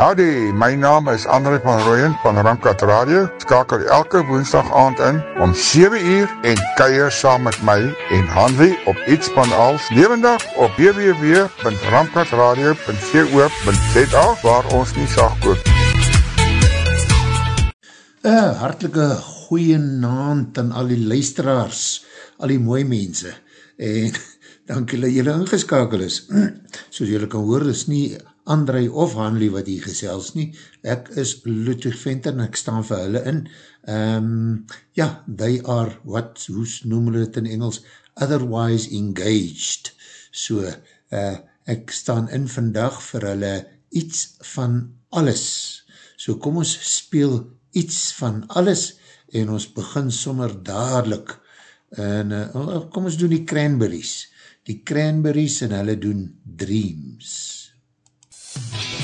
Howdy, my naam is André van Rooyen van Ramkat Radio. Skakel elke woensdag aand in om 7 uur en kuier saam met my en Hanlie op iets van als levendig op www.ramkatradio.co.za waar ons nie sag koop. Een hartelike goeie naand aan al die luisteraars, al die mooie mense en dank julle julle ingeskakel is. Soos julle kan hoor, is nie André of Hanlie wat hier gesels nie. Ek is Ludwig Venter en ek staan vir hulle in. Um, ja, they are, wat, hoe noem hulle het in Engels? Otherwise engaged. So, uh, ek staan in vandag vir hulle iets van alles. So kom ons speel iets van alles en ons begin sommer dadelijk. En uh, kom ons doen die cranberries. Die cranberries en hulle doen dreams. Jy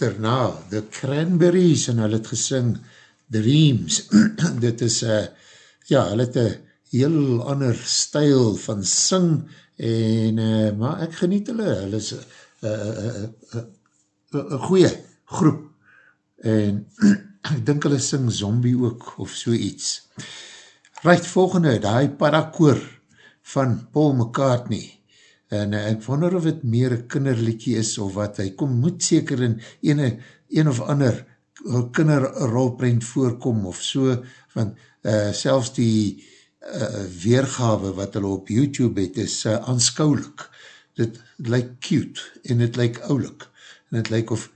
geluister na The Cranberries en hy het gesing Dreams. Dit is, uh, ja, hy het een heel ander stijl van sing en, uh, maar ek geniet hulle, hulle is een goeie groep en ek dink hulle sing zombie ook of so iets. Right, volgende, die parakoor van Paul McCartney en uh, ek wonder of het meer een kinderlikkie is of wat, hy kom moet seker in ene, een of ander kinderrolprint voorkom of so, want uh, selfs die uh, weergawe wat hulle op YouTube het is uh, aanskoulik. Dit lyk cute en dit lyk oulik en dit lyk of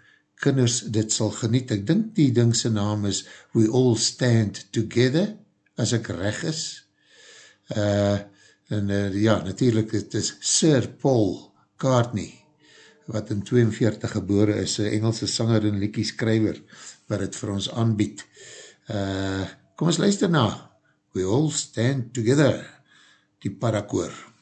kinders dit sal geniet. Ek dink die dingse naam is We All Stand Together, as ek reg is. Uh, en uh, ja, natuurlijk, het is Sir Paul Cartney, wat in 42 gebore is, een Engelse sanger en liekie skryver, wat het vir ons aanbied. Uh, kom ons luister na, We All Stand Together, die parakoor. Sjoe,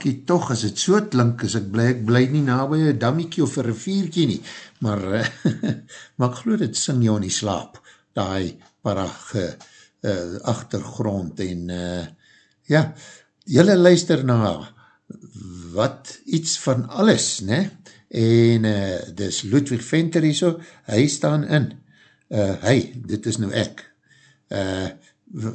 dankie toch, as het so klink, as ek bly, ek bly nie na by een dammiekie of een rivierkie nie, maar, maar ek geloof het sing jou in die slaap, die parage uh, achtergrond en uh, ja, jylle luister na wat iets van alles, ne? en uh, dis Ludwig Venter hier so, hy staan in, uh, hy, dit is nou ek, uh,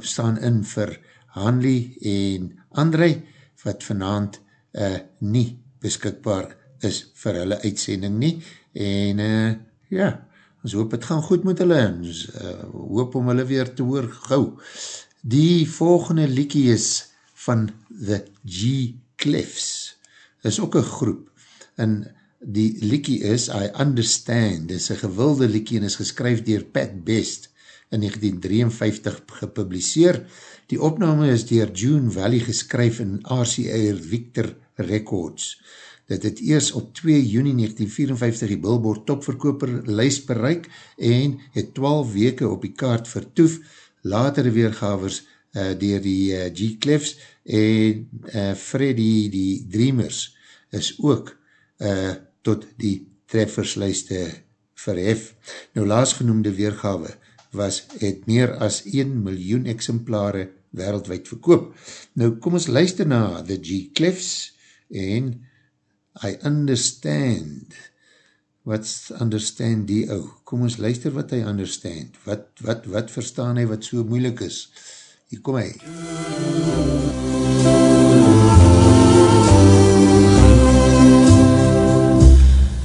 staan in vir Hanley en André, wat vanavond uh, nie beskikbaar is vir hulle uitsending nie, en uh, ja, ons hoop het gaan goed met hulle, en ons uh, hoop om hulle weer te hoor gauw. Die volgende liekie is van The G Cliffs, is ook een groep, en die liekie is I Understand, is een gewilde liekie en is geskryf dier Pat Best in 1953 gepubliseer. Die opname is dier June Valley geskryf in RCA Victor Records. Dit het eers op 2 juni 1954 die Billboard topverkoper lijst bereik en het 12 weke op die kaart vertoef, latere weergavers uh, dier die uh, G Cliffs en uh, Freddy die Dreamers is ook uh, tot die trefferslijste verhef. Nou laasgenoemde weergave was het meer as 1 miljoen exemplare wereldwijd verkoop. Nou kom ons luister na The G Cliffs en I Understand. What's understand die ou? Kom ons luister wat hy understand. Wat, wat, wat verstaan hy wat so moeilik is? Hier kom hy.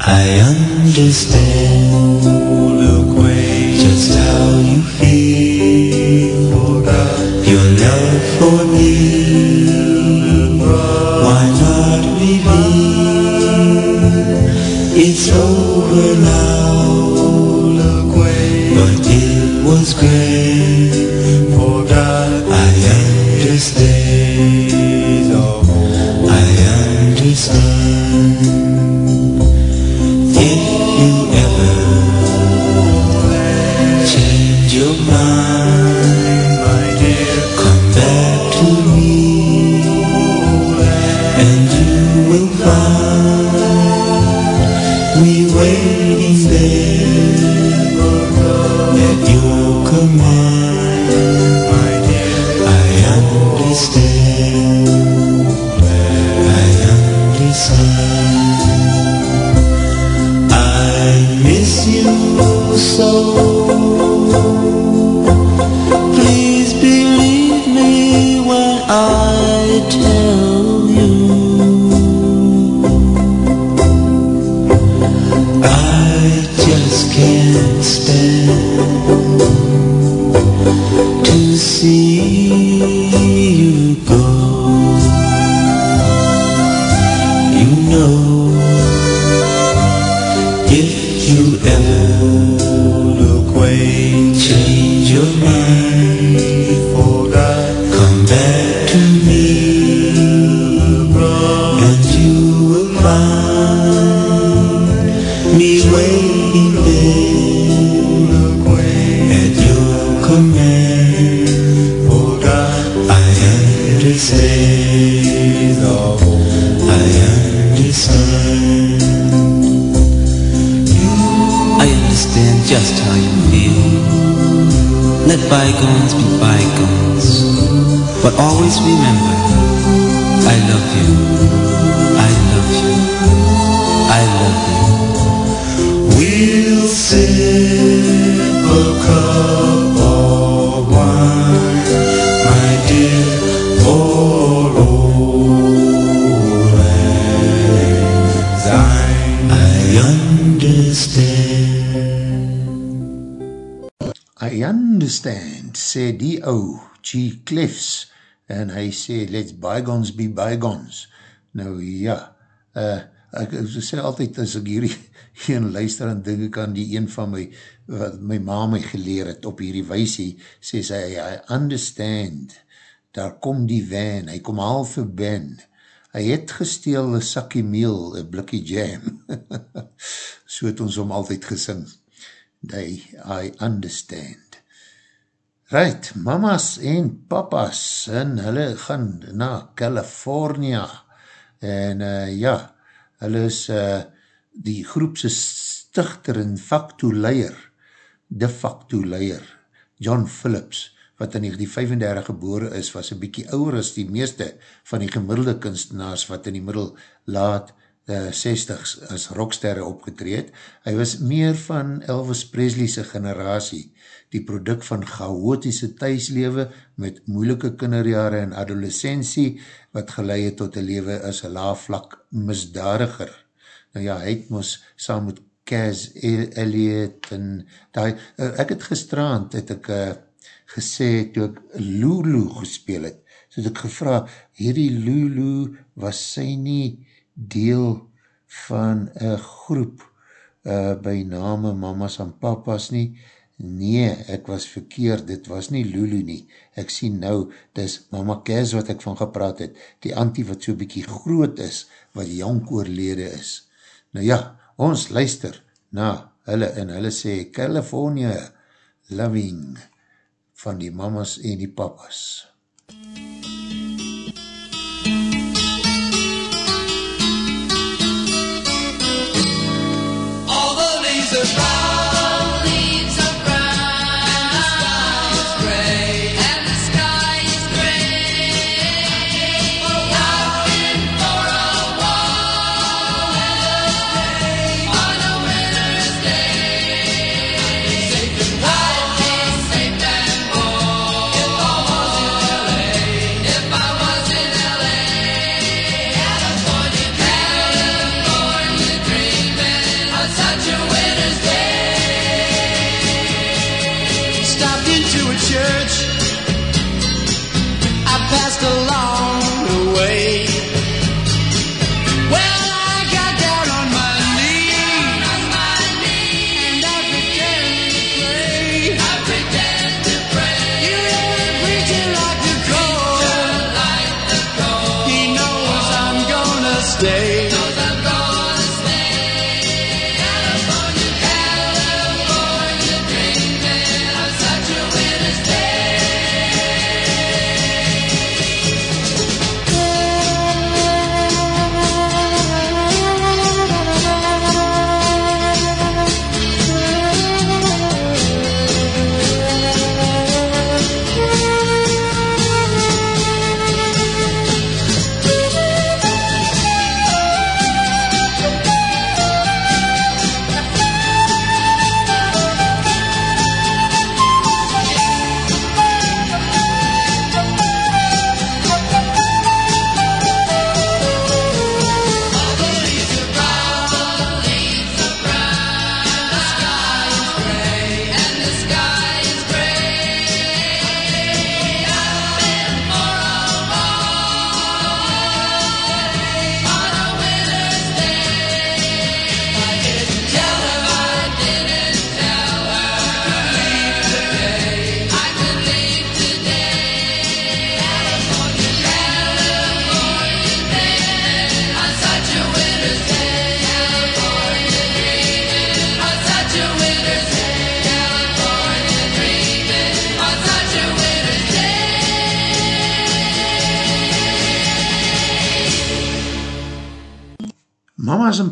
I understand just how you feel. Oh love for me. Why not reveal? It's over now. But it was great. Always remember, I love you. I love you. I love you. We'll sip a cup of wine, my dear, for old syne. I understand. I understand, sê die ou, G. Cliffs, en hy sê, let's bygones be bygones. Nou ja, uh, ek, ek sê altyd, as ek hierdie geen luister en dink ek aan die een van my, wat my ma my geleer het op hierdie weisie, sê sy, I understand, daar kom die van, hy kom al vir Ben, hy het gesteel een sakkie meel, een blikkie jam, so het ons om altyd gesing, die I understand. Right, mamas en papas en hulle gaan na California en uh, ja, hulle is uh, die groepse stichter en facto leier, de facto leier, John Phillips, wat in 1935 gebore is, was een bykie ouwer as die meeste van die gemiddelde kunstenaars wat in die middel laat uh, 60s as rocksterre opgetreed. Hy was meer van Elvis Presley's generatie, die product van chaotische thuislewe met moeilike kinderjare en adolescentie, wat geleid tot een lewe as een laafvlak misdadiger. Nou ja, hy het moes saam met Kaz Elliot en die, uh, ek het gestraand, het ek uh, gesê, toe ek Lulu gespeel het, so het ek gevra, hierdie Lulu was sy nie deel van een groep uh, by name mamas en papas nie, nee, ek was verkeerd, dit was nie Lulu nie, ek sien nou, dis mama Kaz wat ek van gepraat het, die antie wat so bykie groot is, wat jank oorlede is. Nou ja, ons luister na hulle en hulle sê California loving van die mamas en die papas.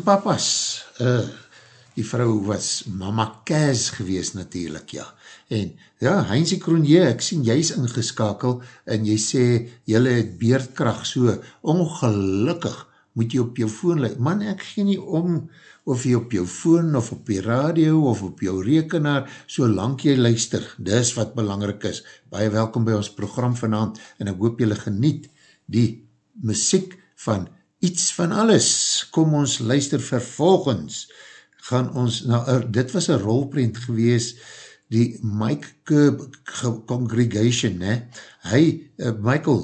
Papas, uh, die vrou was mama Kaz gewees natuurlijk, ja. En ja, Heinzie Kronje, ek sien jy is ingeskakel en jy sê, jylle het beerdkracht so, ongelukkig moet jy op jou phone leid. Man, ek gee nie om of jy op jou phone of op die radio of op jou rekenaar, solang jy luister, dis wat belangrik is. Baie welkom by ons program vanavond en ek hoop jylle geniet die muziek van iets van alles. Kom ons luister vervolgens. Gaan ons, nou, er, dit was een rolprint gewees, die Mike Curb Congregation, ne? hy, uh, Michael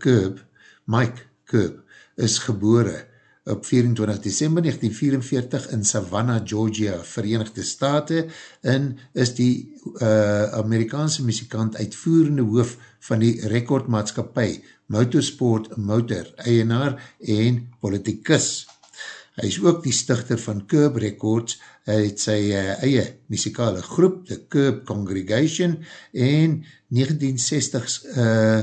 Curb, Mike Curb, is gebore op 24 december 1944 in Savannah, Georgia, Verenigde Staten, en is die uh, Amerikaanse muzikant uitvoerende hoof van die rekordmaatskapie Motorsport Motor, eienaar en politicus. Hy is ook die stichter van Curb Records, hy het sy uh, eie muzikale groep, The Curb Congregation, en 1960s uh,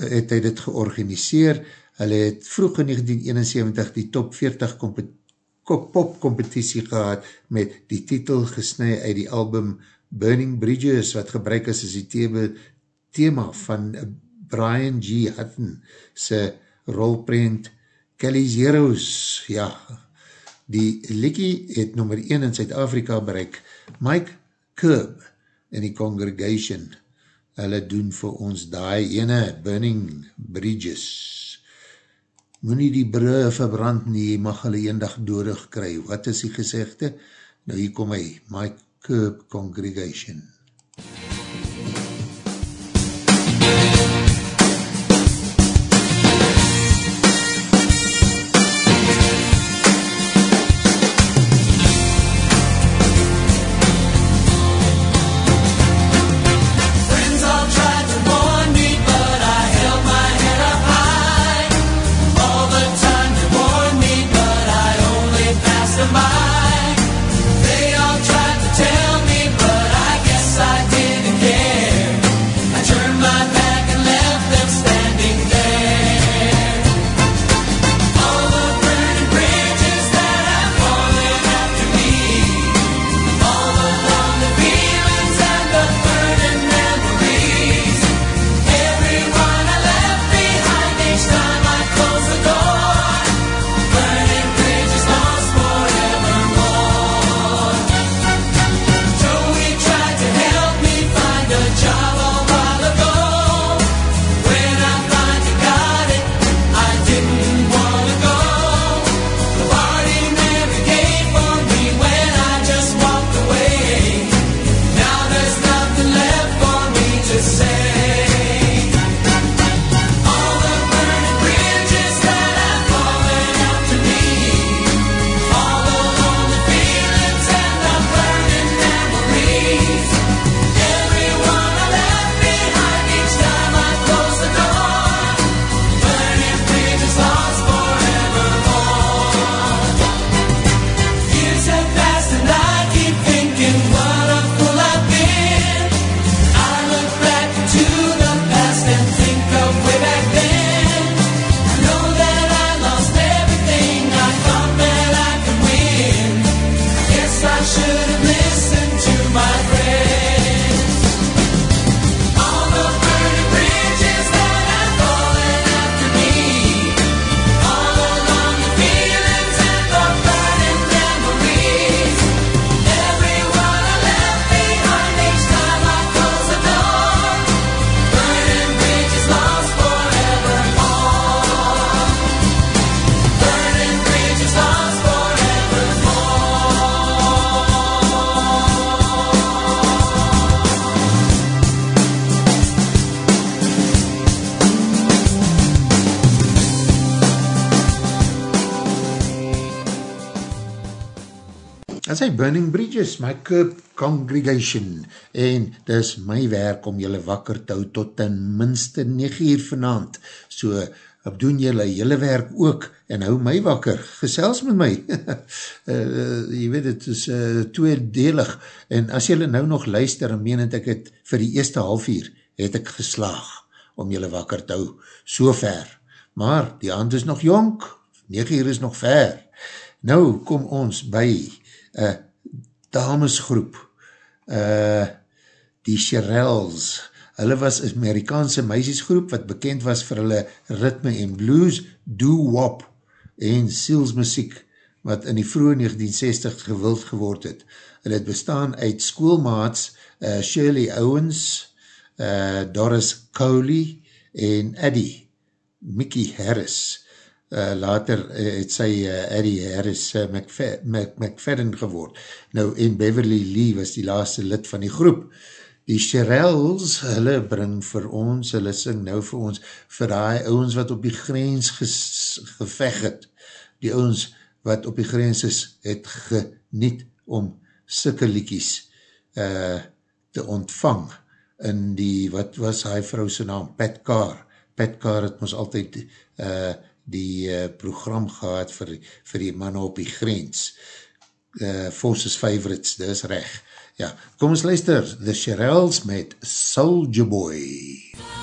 het hy dit georganiseer, hulle het vroeg in 1971 die top 40 popcompetitie gehad met die titel gesnui uit die album Burning Bridges, wat gebruik is as die thema, van Brian G. Hutton sy rolprent Kelly's Heroes, ja, die Likkie het nummer 1 in Zuid-Afrika bereik, Mike Curb in die Congregation, hulle doen vir ons die ene Burning Bridges. Moe nie die brug verbrand nie, mag hulle eendag doodig kry. Wat is die gezegde? Nou hier kom hy, Mike Curb Congregation. Friends hy Burning Bridges, my Curb Congregation, en dis my werk om julle wakker te hou tot ten minste 9 uur vanavond, so doen julle julle werk ook, en hou my wakker, gesels met my, uh, jy weet het is uh, tweedelig, en as julle nou nog luister, en meen het ek het vir die eerste half uur, het ek geslaag om julle wakker te hou, so ver, maar die hand is nog jonk, 9 uur is nog ver, nou kom ons by, uh, damesgroep, uh, die Shirelles, hulle was een Amerikaanse meisiesgroep wat bekend was vir hulle ritme en blues, doo-wop en sielsmusiek wat in die vroege 1960 gewild geword het. Hulle het bestaan uit schoolmaats uh, Shirley Owens, uh, Doris Coley en Eddie, Mickey Harris, Uh, later uh, het sy uh, Eddie Harris uh, McFa Mc McFadden geword. Nou, en Beverly Lee was die laaste lid van die groep. Die Shirelles, hulle bring vir ons, hulle sing nou vir ons, vir die ouwens wat op die grens geveg het, die ouwens wat op die grens is, het geniet om sikke liekies uh, te ontvang in die, wat was hy vrou sy naam, Pat Carr. Pat Carr het ons altyd uh, die uh, program gehad vir, vir die manne op die grens. Uh, Forces Favorites, dis reg. Ja, kom ons luister, The Shirelles met Soulja Boy. Soldier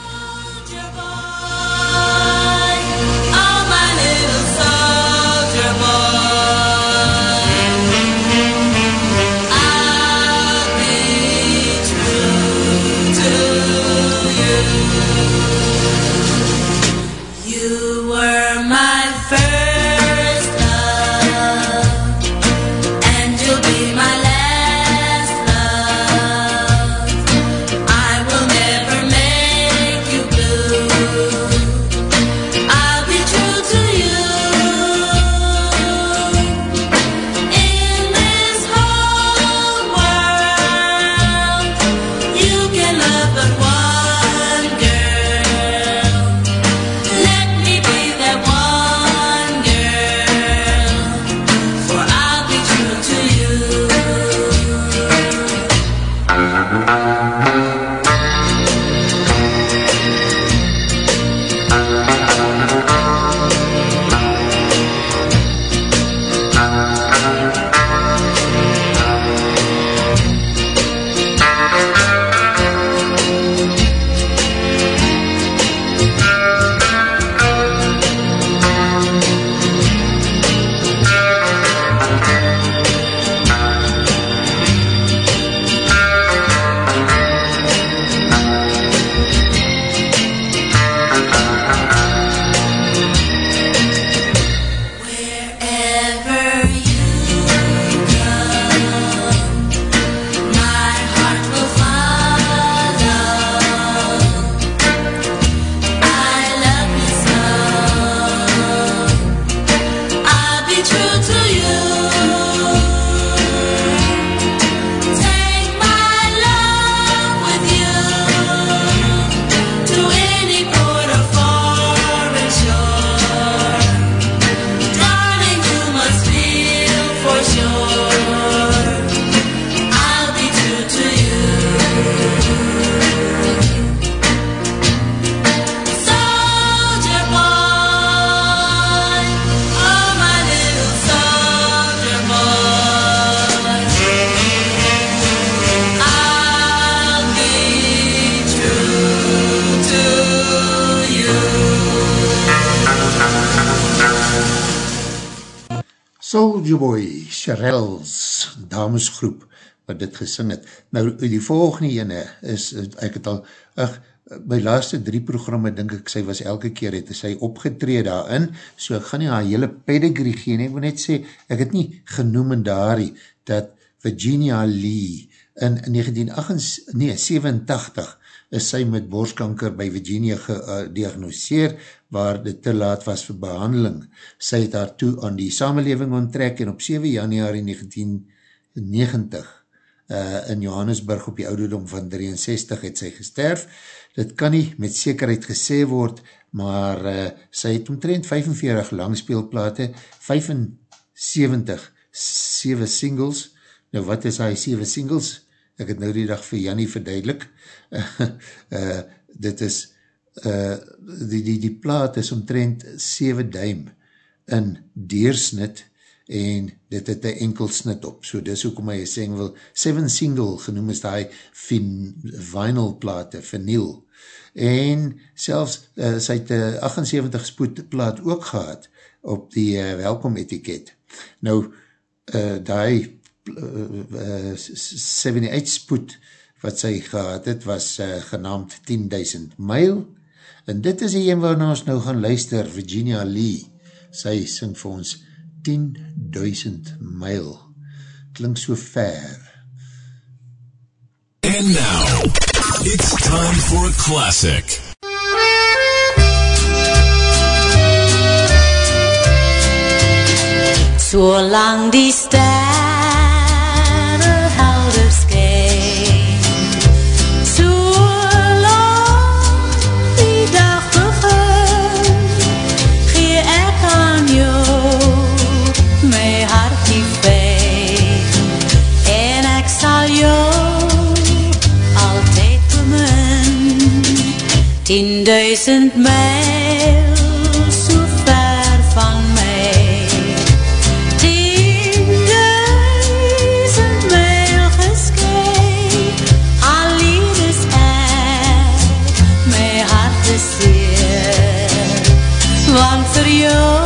dit gesing het. Nou, die volgende ene is, ek het al, ach, my laaste drie programme, denk ek, sy was elke keer, het sy opgetree daarin, so ek gaan nie haar hele pedigree gee, nie, ek wil net sê, ek het nie genoem in daarie, dat Virginia Lee, in 1987 is sy met borstkanker by Virginia gediagnoseer, waar dit te laat was vir behandeling. Sy het haar toe aan die samenleving onttrek en op 7 januari 1990 uh, in Johannesburg op die ouderdom van 63 het sy gesterf. Dit kan nie met zekerheid gesê word, maar uh, sy het omtrent 45 langspeelplate, 75 7 singles. Nou wat is hy 7 singles? Ek het nou die dag vir Jannie verduidelik. uh, dit is uh, die, die, die plaat is omtrent 7 duim in deersnit en dit het een enkel snit op. So dis hoekom hy sê wil 7 single genoem is die vinyl plate, vinyl. En selfs uh, sy het uh, 78 spoed plaat ook gehad op die uh, welkom etiket. Nou, uh, die uh, 78 spoed wat sy gehad het, was uh, genaamd 10.000 mijl, en dit is die een waarna ons nou gaan luister, Virginia Lee, sy sing vir ons 10.000 mijl, klink so ver. And now, it's time for a classic. Zolang die sterren duisend mijl so ver van my Tien duisend mijl geskei Alleen is er ek, my hart is seer Want vir jou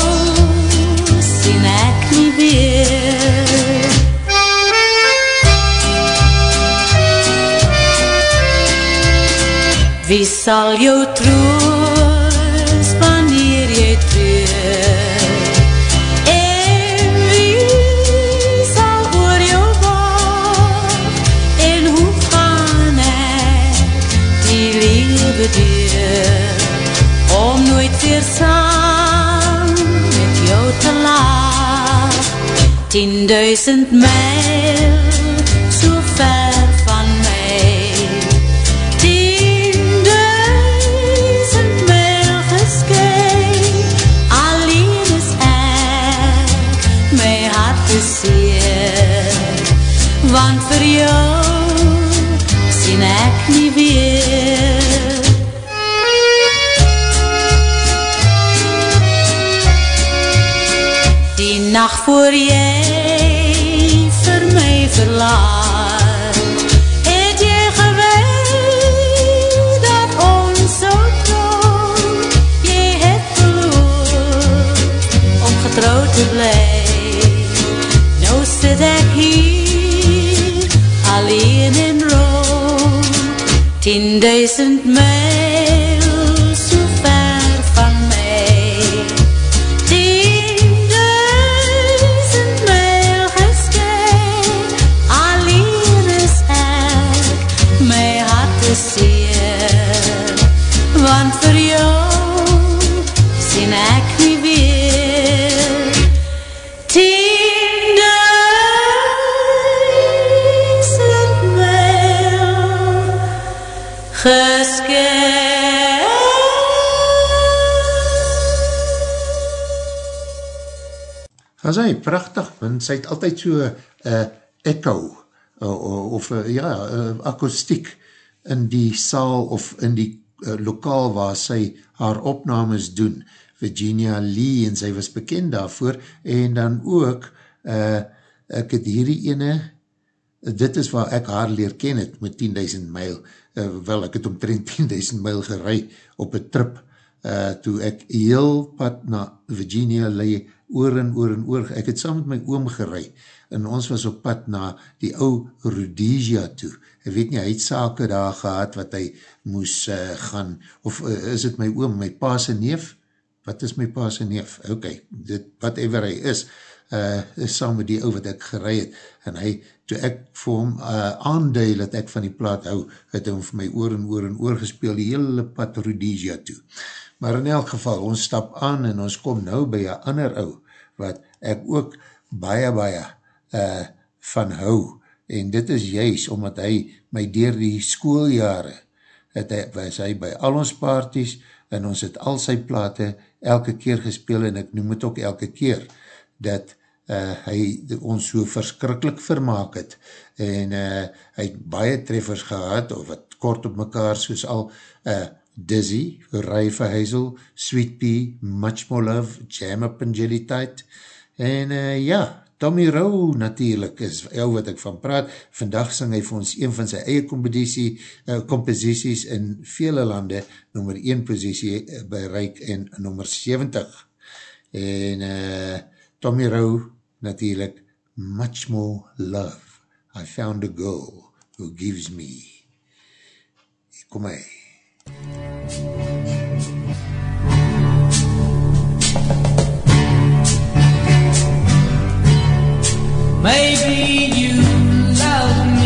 sien ek nie weer Wie sal jou terug Tienduisend mijl so ver van my. Tienduisend mijl geskei, alleen is ek my hart te seer. Want vir jou sien ek nie weer. Nacht voor jy Tienduisend mijl prachtig, want sy het altyd so uh, echo, uh, of uh, ja, uh, akoestiek in die saal of in die uh, lokaal waar sy haar opnames doen, Virginia Lee, en sy was bekend daarvoor, en dan ook, uh, ek het hierdie ene, dit is waar ek haar leer ken het, met 10.000 myl, uh, wel, ek het omtrent 10.000 myl gerei op een trip, uh, toe ek heel pad na Virginia Lee, oor en oor en oor, ek het saam met my oom gerei, en ons was op pad na die ou Rhodesia toe, ek weet nie, hy het sake daar gehad, wat hy moes uh, gaan, of uh, is het my oom, my paase neef, wat is my paase neef, ok, dit, whatever hy is, uh, is saam met die ou wat ek gerei het, en hy, toe ek vir hom uh, aandui dat ek van die plaat hou, het hom vir my oor en oor en oor gespeel, die hele pad Rhodesia toe. Maar in elk geval, ons stap aan en ons kom nou by een ander ou, wat ek ook baie, baie uh, van hou. En dit is juist omdat hy my dier die schooljare, het hy, was hy by al ons parties, en ons het al sy plate elke keer gespeel, en ek noem het ook elke keer, dat uh, hy ons so verskrikkelijk vermaak het, en uh, hy het baie treffers gehad, of wat kort op mekaar, soos al uh, Dizzy, Rai Verheisel, Sweet Pea, Much More Love, Jam Up and Jelly Tide, en uh, ja, Tommy Rowe natuurlijk is jou wat ek van praat, vandag sing hy vir ons een van sy eie competitie, uh, composities in vele lande, nummer 1 positie bereik en nummer 70, en uh, Tommy Rowe natuurlijk, Much More Love, I Found a Girl Who Gives Me, kom hy, Maybe you love me.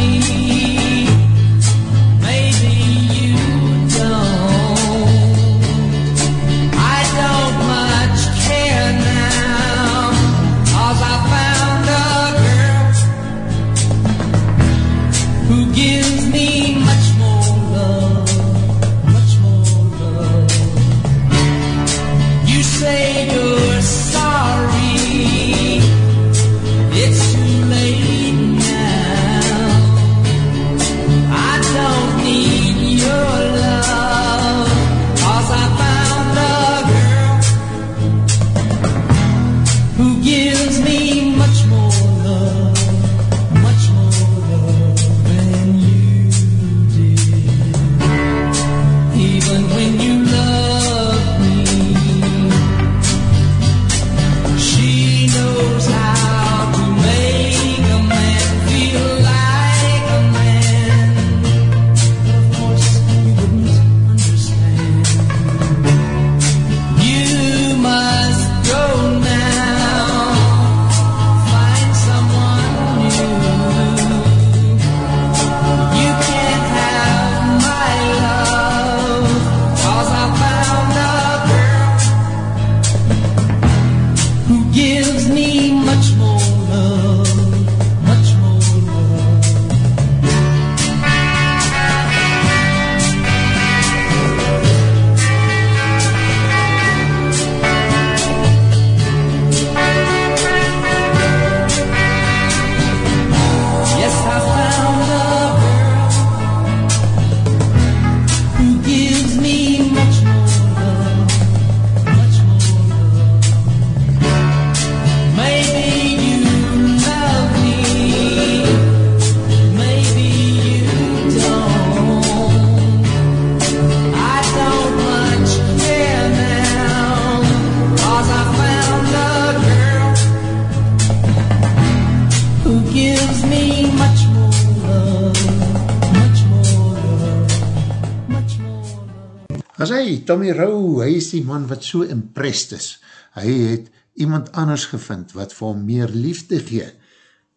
Tommy Rowe, hy is die man wat so impressed is. Hy het iemand anders gevind wat vir hom meer liefde gee.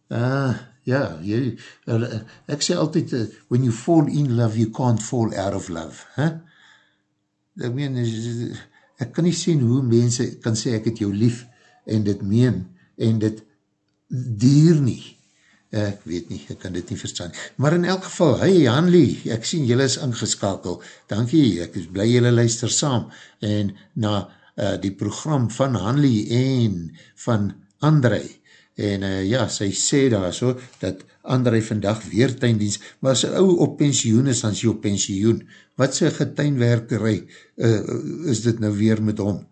Uh, ja, jy, uh, ek sê altyd, uh, when you fall in love, you can't fall out of love. Huh? Ek meen, ek kan nie sien hoe mense kan sê ek het jou lief en dit meen en dit dier nie. Ek weet nie, ek kan dit nie verstaan. Maar in elk geval, hey Hanlie, ek sien jylle is ingeskakel. Dankie, ek is blij jylle luister saam. En na uh, die program van Hanlie en van André. En uh, ja, sy sê daar so, dat André vandag weer tuindienst, maar as ou op pensioen is, dan is jy op pensioen. Wat sy getuinwerkerij uh, is dit nou weer met hom?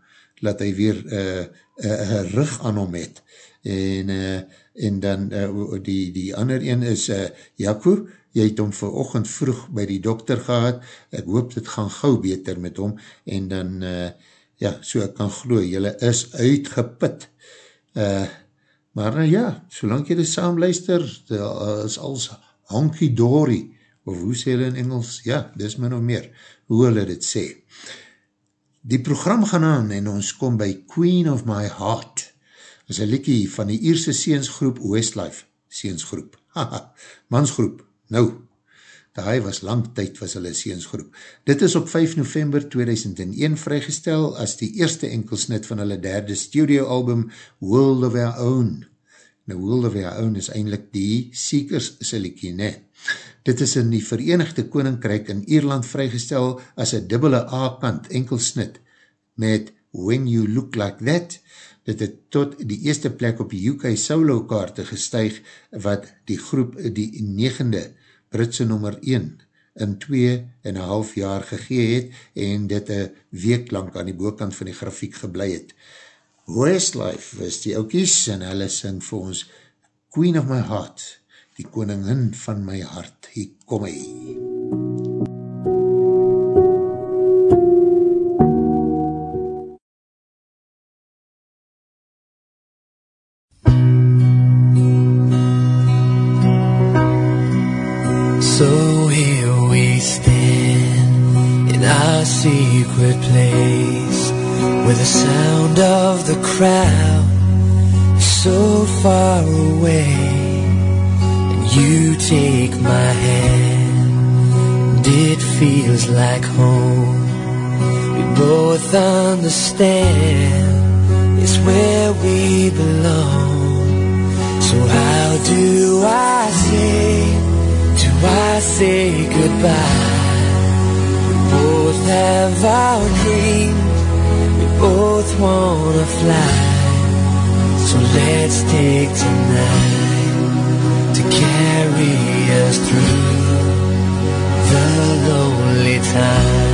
Laat hy weer uh, uh, rug aan hom het. En uh, en dan uh, die, die ander een is uh, Jaco, jy het hom verochend vroeg by die dokter gehad, ek hoop dit gaan gauw beter met hom, en dan, uh, ja, so ek kan glo, jylle is uitgeput. Uh, maar uh, ja, solang jylle saam luister, is als honky-dory, of hoe sê jylle in Engels? Ja, dis min of meer, hoe hulle dit sê. Die program gaan aan, en ons kom by Queen of My Heart, is een liekie van die Ierse seensgroep Westlife, seensgroep, haha, mansgroep, nou, daai was lang tyd was hulle seensgroep. Dit is op 5 november 2001 vrygestel as die eerste enkelsnit van hulle derde studioalbum World of Our Own. Nou, World of Our Own is eindelijk die Seekers se liekie, ne? Dit is in die Verenigde Koninkryk in Ierland vrygestel as een dubbele A-kant enkelsnit met When You Look Like That, dit het tot die eerste plek op die UK solo kaarte gestuig wat die groep die negende Britse nummer 1 in 2 en een half jaar gegee het en dit een week lang aan die boekant van die grafiek geblei het. Westlife was die oukies en hulle sing vir ons Queen of my Heart, die koningin van my hart, hier kom hy. So understand it's where we belong. So how do I say? Do I say goodbye? We both have our dreams. We both wanna fly. So let's take tonight to carry us through the lonely times.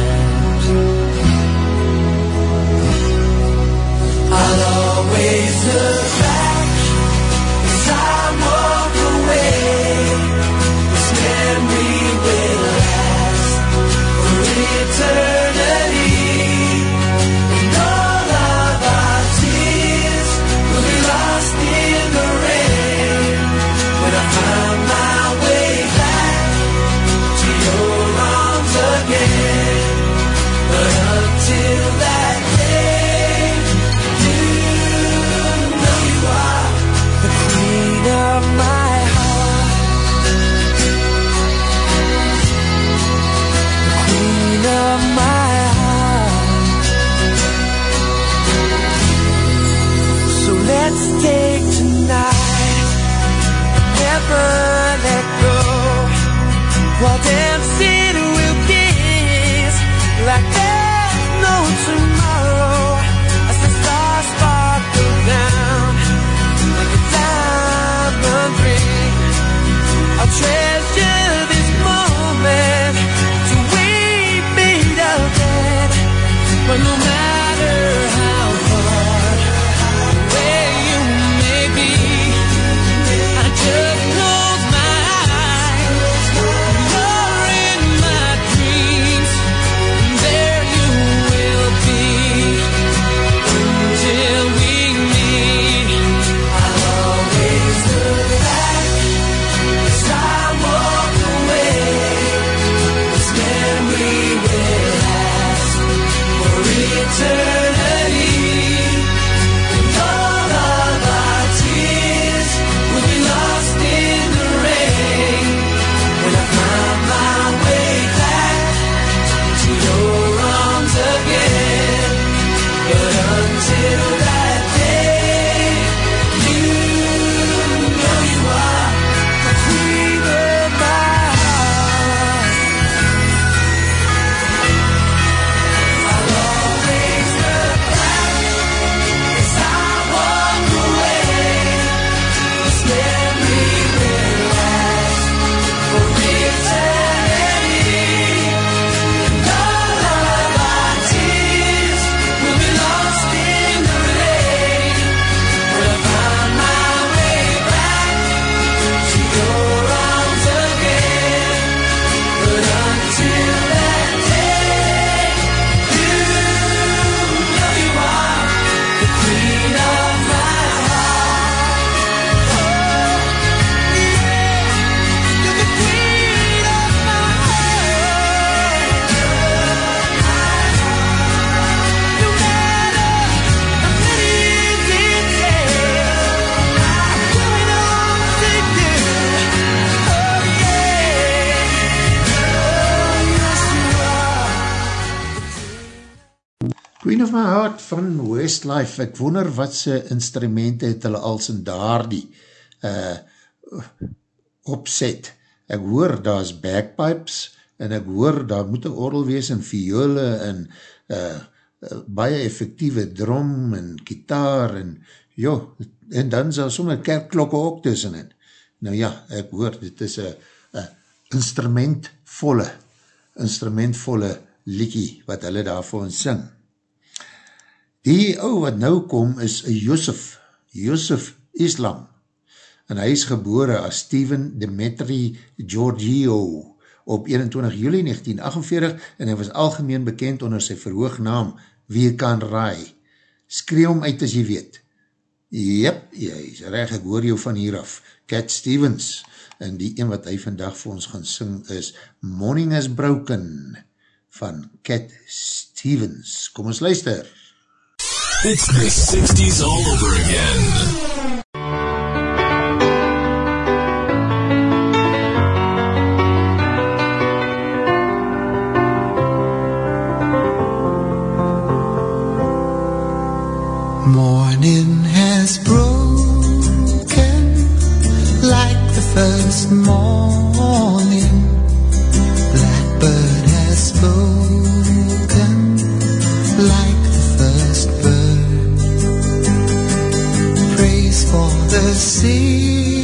Eternity. Never let go. While dancing Westlife, ek wonder wat sy instrumenten het hulle als in daardie uh, opzet. Ek hoor, daar is bagpipes, en ek hoor, daar moet een orgel wees, en viole, en uh, uh, baie effectieve drum, en gitaar, en jo, en dan sal sommer kerkklokke ook tussenin. Nou ja, ek hoor, dit is een instrumentvolle, instrumentvolle liekie, wat hulle daarvoor sing. Die ou wat nou kom is Yusuf, Yusuf Islam, en hy is gebore as Steven Demetri Giorgio op 21 juli 1948 en hy was algemeen bekend onder sy verhoognaam Wie kan raai? Skree om uit as jy weet. Jep, jy is reg, ek hoor jou van hier af. Cat Stevens, en die een wat hy vandag vir ons gaan sing is Morning is Broken van Cat Stevens. Kom ons luister. It's the 60s all over again. For the singing,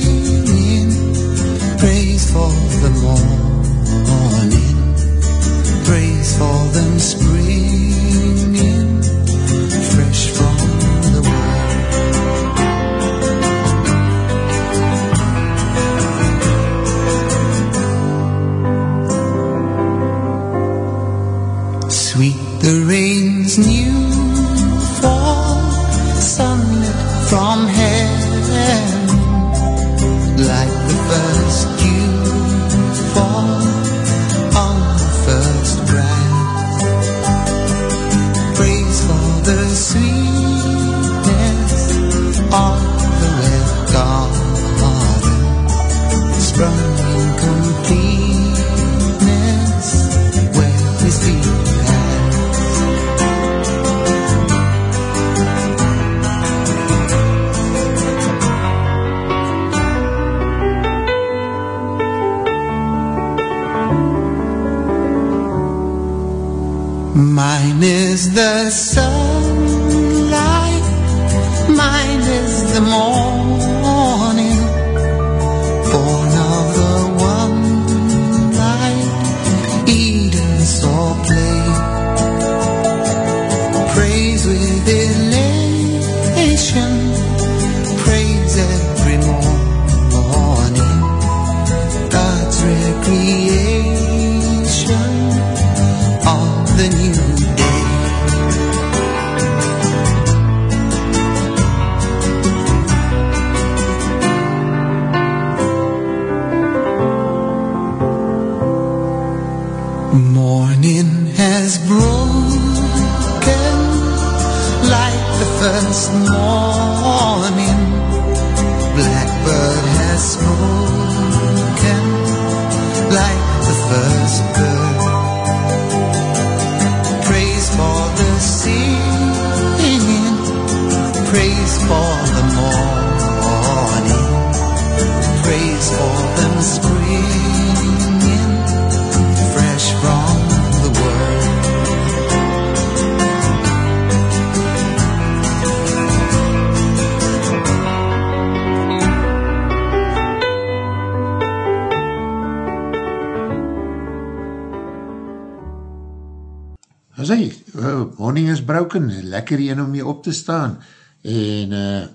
een mee op te staan, en uh,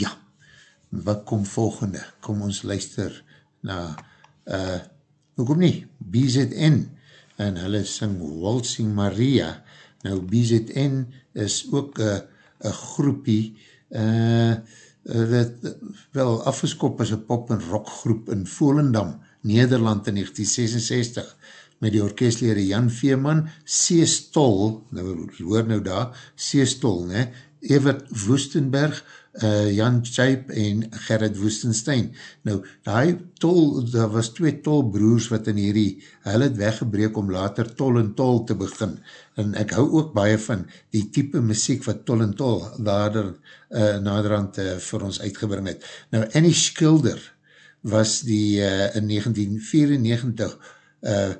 ja, wat kom volgende? Kom ons luister na, uh, hoekom nie, BZN, en hulle sing Waltzing Maria, nou BZN is ook een uh, groepie, uh, wat wel afgeskop as een pop en rock groep in Volendam, Nederland in 1966, met die orkestlede Jan Veeman, C. Stol, nou hoor nou daar, C. Stol, ne, Evert Woestenberg, uh, Jan Tjaip en Gerrit Woestenstein. Nou, die tol, daar was twee tolbroers wat in hierdie, hulle het weggebreek om later tol en tol te begin. En ek hou ook baie van die type muziek wat tol en tol nader, uh, naderhand uh, vir ons uitgebring het. Nou, Annie Schilder was die uh, in 1994 uh,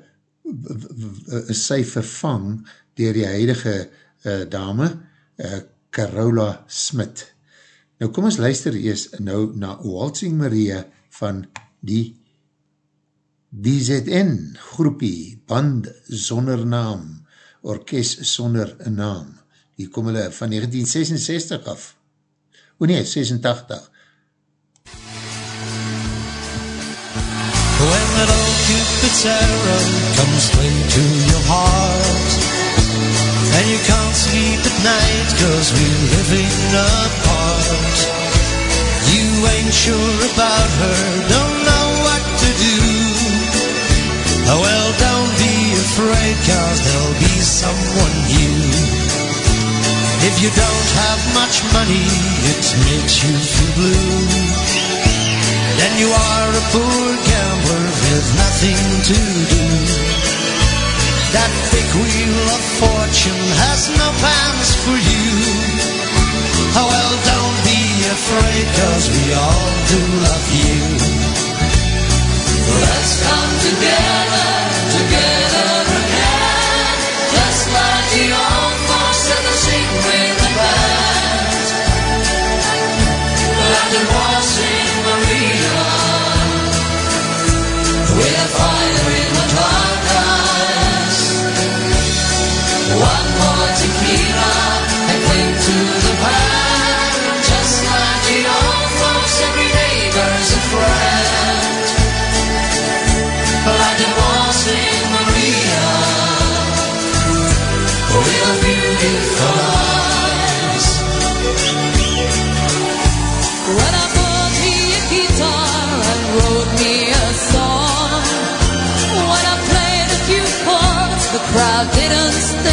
is sy vervang dier die huidige uh, dame, uh, Carola Smit. Nou kom ons luister eers nou na Waltzing Maria van die BZN groepie, band sonder naam, orkest sonder naam. Hier kom hulle van 1966 af. O nee, 86. When that old Cupid's arrow comes straight to your heart. And you can't sleep at night cause we're living apart. You ain't sure about her, don't know what to do. Oh well, don't be afraid cause there'll be someone new. If you don't have much money, it makes you feel blue then you are a poor gambler with nothing to do. That big wheel of fortune has no plans for you. Oh well, don't be afraid, cause we all do love you. Let's come together, didn't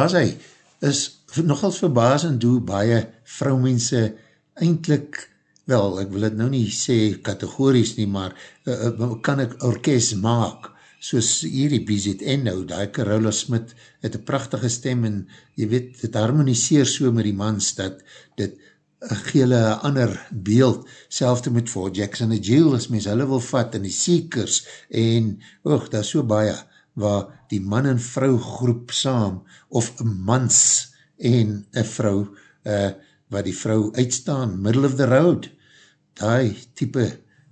daar is hy, is nogals verbasend hoe baie vrouwmense eindelijk, wel, ek wil het nou nie sê kategories nie, maar uh, uh, kan ek orkest maak? Soos hierdie BZN nou, die Carola Smit het een prachtige stem en jy weet, het harmoniseer so met die mans dat dit gee hulle een ander beeld, selfde met voor Jackson en Jill, as mens hulle wil vat, en die Seekers, en, oog, daar so baie, waar die man en vrou groep saam, of mans en een vrou, uh, waar die vrou uitstaan, middle of the road, die type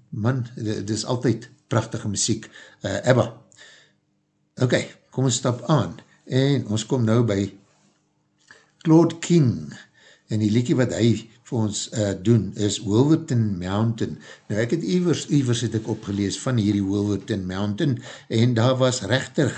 man, dit is altyd prachtige muziek, uh, Ebba. Ok, kom ons stap aan, en ons kom nou by Claude King, en die liekie wat hy vir ons uh, doen is Wolverton Mountain. Nou ek het Ivers, Ivers het ek opgelees van hierdie Wolverton Mountain en daar was rechtig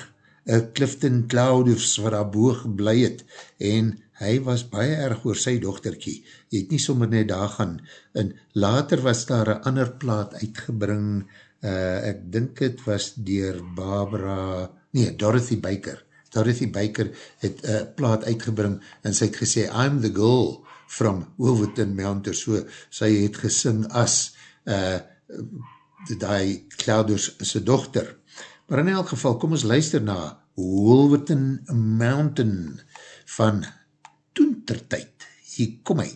uh, Clifton Clouders wat daar boog geblei het en hy was baie erg oor sy dochterkie. Jy het nie sommer net daar gaan. En later was daar een ander plaat uitgebring, uh, ek dink het was dier Barbara, nee, Dorothy Baker. Dorothy Baker het een uh, plaat uitgebring en sy het gesê, I'm the girl, from Wolverton Mountain, so sy het gesing as uh, die Claudus sy dochter. Maar in elk geval, kom ons luister na Wolverton Mountain van Toentertijd. Hier kom hy.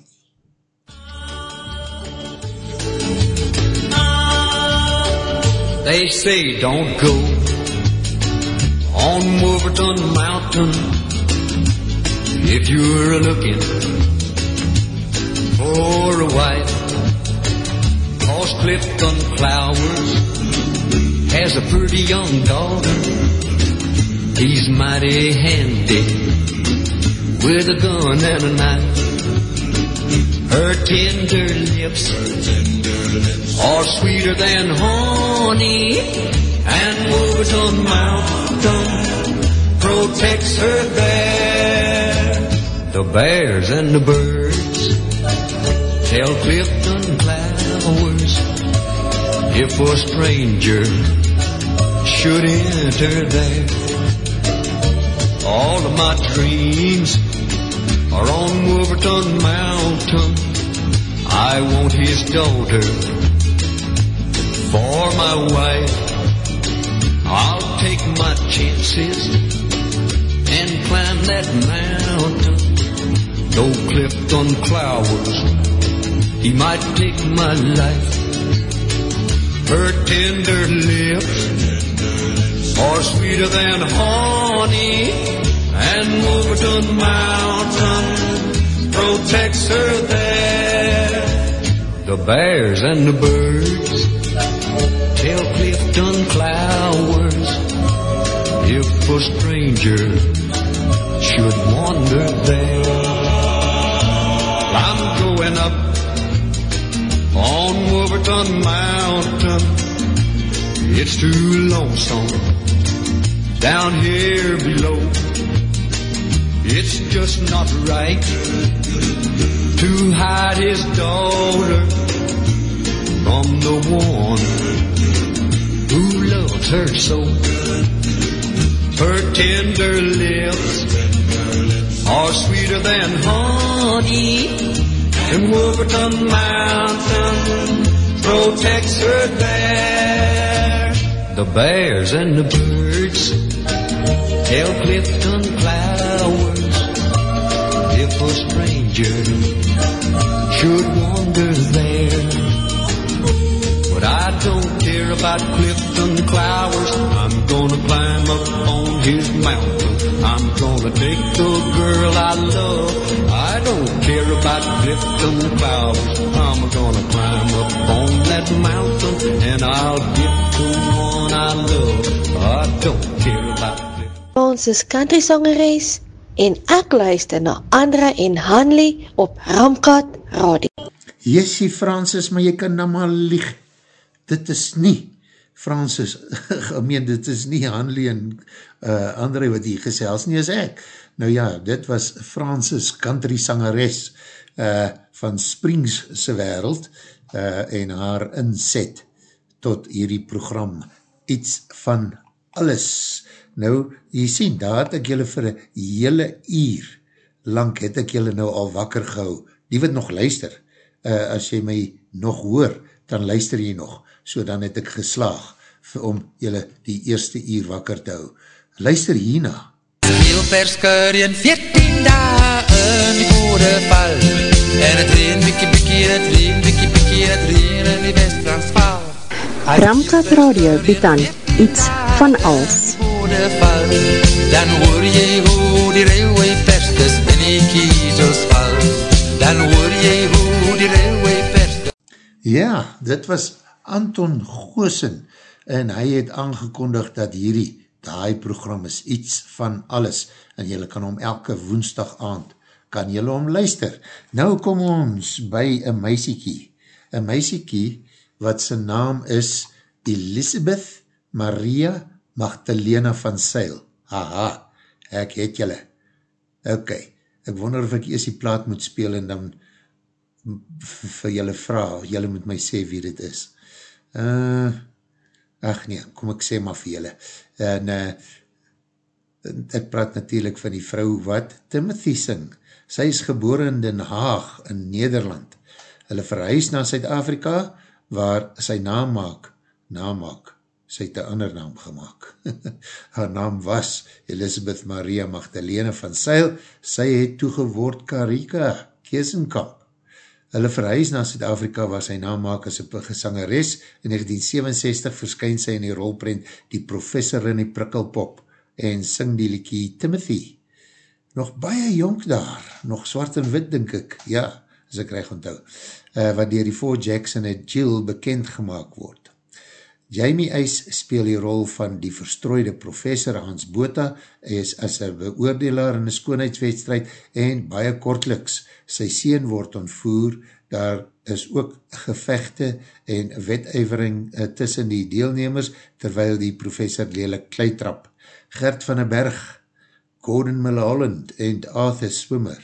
They say don't go on Wolverton Mountain if you're looking for a wife. Cause Clifton Flowers has a pretty young daughter. He's mighty handy with a gun and a knife. Her tender lips are sweeter than honey, and Wolverton Mountain protects her there. The bears and the birds tell Clifton Flowers if a stranger should enter there. All of my dreams are on Wolverton Mountain. I want his daughter for my wife. I'll take my chances and climb that mountain. Though Clifton Flowers, he might take my life. Her tender lips are sweeter than honey, and Wolverton Mountain protects her there. The bears and the birds tell Clifton Flowers if a stranger should wander there. Wolverton Mountain. It's too lonesome down here below. It's just not right to hide his daughter from the one who loves her so. Her tender lips are sweeter than honey, and Wolverton Mountain protects her there. The bears and the birds tell Clifton Flowers if a stranger should wander there. But I don't care about Clifton Flowers. I'm gonna climb up on his mountain. I'm gonna take the girl I love. I don't care about Clifton Flowers. I'm gonna climb up on that mountain and I'll get the one I love. I don't care about Clifton. Ons is country sangeres en ek luister na Andra en Hanley op Ramkat Radio. Jessie Francis, maar jy kan nou maar lieg. Dit is nie Francis, I meen, dit is nie Hanley en uh, André wat hier gesels nie, is ek. Nou ja, dit was Francis country sangeres uh, van Springs se wereld uh, en haar inzet tot hierdie program. Iets van alles. Nou, jy sien, daar het ek julle vir een hele uur lang het ek julle nou al wakker gehou. Die wat nog luister, uh, as jy my nog hoor, dan luister jy nog. So dan het ek geslaag vir om julle die eerste uur wakker te hou. Luister hierna. Meelperskeur in 14 dae in die boereval En het reen bikkie bikkie en het reen bikkie bikkie en het reen in die West-Transvaal Ramkat Radio bied aan iets van als. Boereval Dan hoor jy hoe die railway perstes in die kiezels val Dan hoor jy hoe die railway perstes Ja, dit was Anton Goosen en hy het aangekondig dat hierdie daai program is iets van alles en jylle kan hom elke woensdag aand kan jylle hom luister. Nou kom ons by een meisiekie, een meisiekie wat sy naam is Elisabeth Maria Magdalena van Seil. Haha, ek het jylle. Ok, ek wonder of ek eers die plaat moet speel en dan vir julle vraag, julle moet my sê wie dit is. Uh, ach nee, kom ek sê maar vir julle. En uh, ek praat natuurlijk van die vrou wat Timothy sing. Sy is geboren in Den Haag in Nederland. Hulle verhuis na Suid-Afrika waar sy naam maak, naam maak, sy het een ander naam gemaakt. Haar naam was Elisabeth Maria Magdalene van Seil. Sy het toegeword Karika Keesenkamp. Hulle verhuis na Suid-Afrika waar sy naam maak as een gesangeres. In 1967 verskyn sy in die rolprent Die Professor in die Prikkelpop en sing die liekie Timothy. Nog baie jonk daar, nog zwart en wit denk ek, ja, as ek recht onthou, uh, wat dier die Four Jackson en Jill bekend gemaakt word. Jamie Eis speel die rol van die verstrooide professor Hans Bota, is as een beoordelaar in een skoonheidswedstrijd en baie kortliks, sy sien word ontvoer, daar is ook gevechte en wetuivering uh, tussen die deelnemers, terwyl die professor lelik kleitrap. Gert van den Berg, Gordon Mulholland en Arthur Swimmer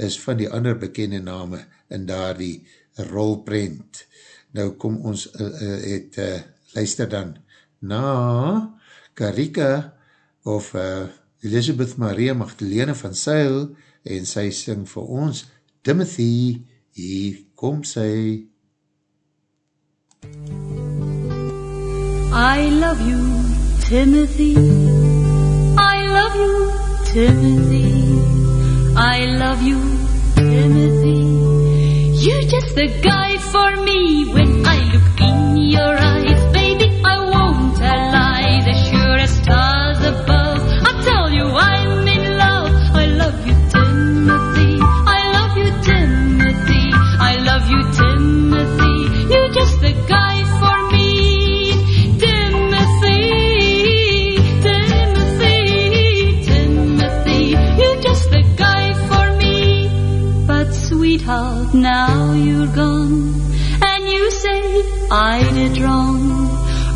is van die ander bekende name in daar die rolprent. Nou kom ons uh, uh, het uh, luister dan na Karika of uh, Elizabeth Maria Magdalene van Seil en sy sing vir ons Timothy, hier kom sy. I love you, Timothy. I love you, Timothy. I love you, Timothy. You're just the guy for me when I look in your eyes, I did wrong.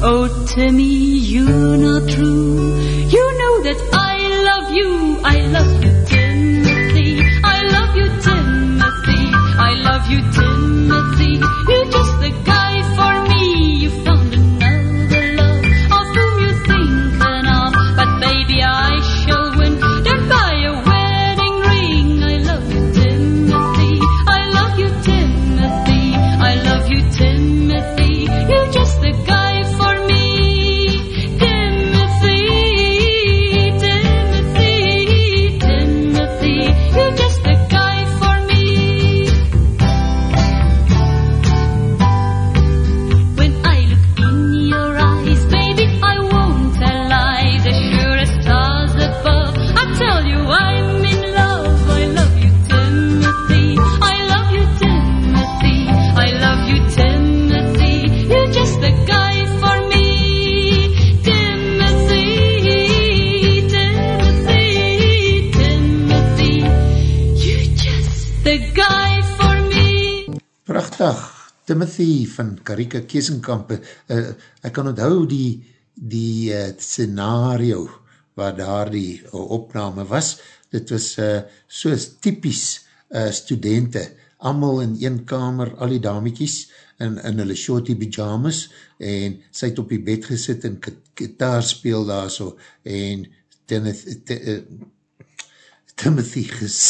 Oh, Timmy, you're not true. You know that I love you. I love you, Timothy. I love you, Timothy. I love you, Timothy. You're just the Prachtig, Timothy van Karika Keesenkamp, uh, ek kan onthou die, die uh, scenario waar daar die uh, opname was, dit was uh, soos typies uh, studenten, allemaal in een kamer, al die dametjies, in, in hulle shorty pyjamas, en sy het op die bed gesit en gitaar speel daar so, en Timothy, Timothy ges,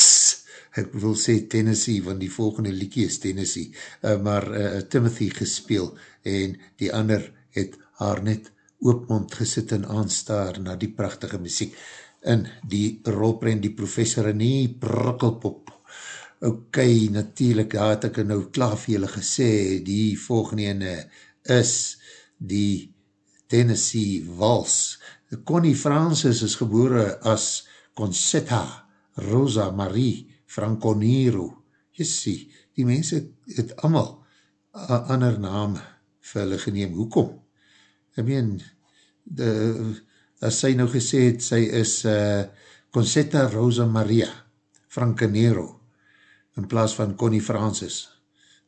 ek wil sê Tennessee, want die volgende liekie is Tennessee, uh, maar uh, Timothy gespeel, en die ander het haar net oopmond gesit en aanstaar na die prachtige muziek in die rolprent, die professor en die prikkelpop. Ok, natuurlijk, daar het ek nou klaar vir julle gesê, die volgende ene is die Tennessee Wals. Connie Francis is gebore as Concetta Rosa Marie Franconero. Jessie, die mense het een ander naam vir hulle geneem. Hoekom? Ek meen, de, as sy nou gesê het, sy is uh, Concetta Rosa Maria Franconero in plaas van Connie Francis.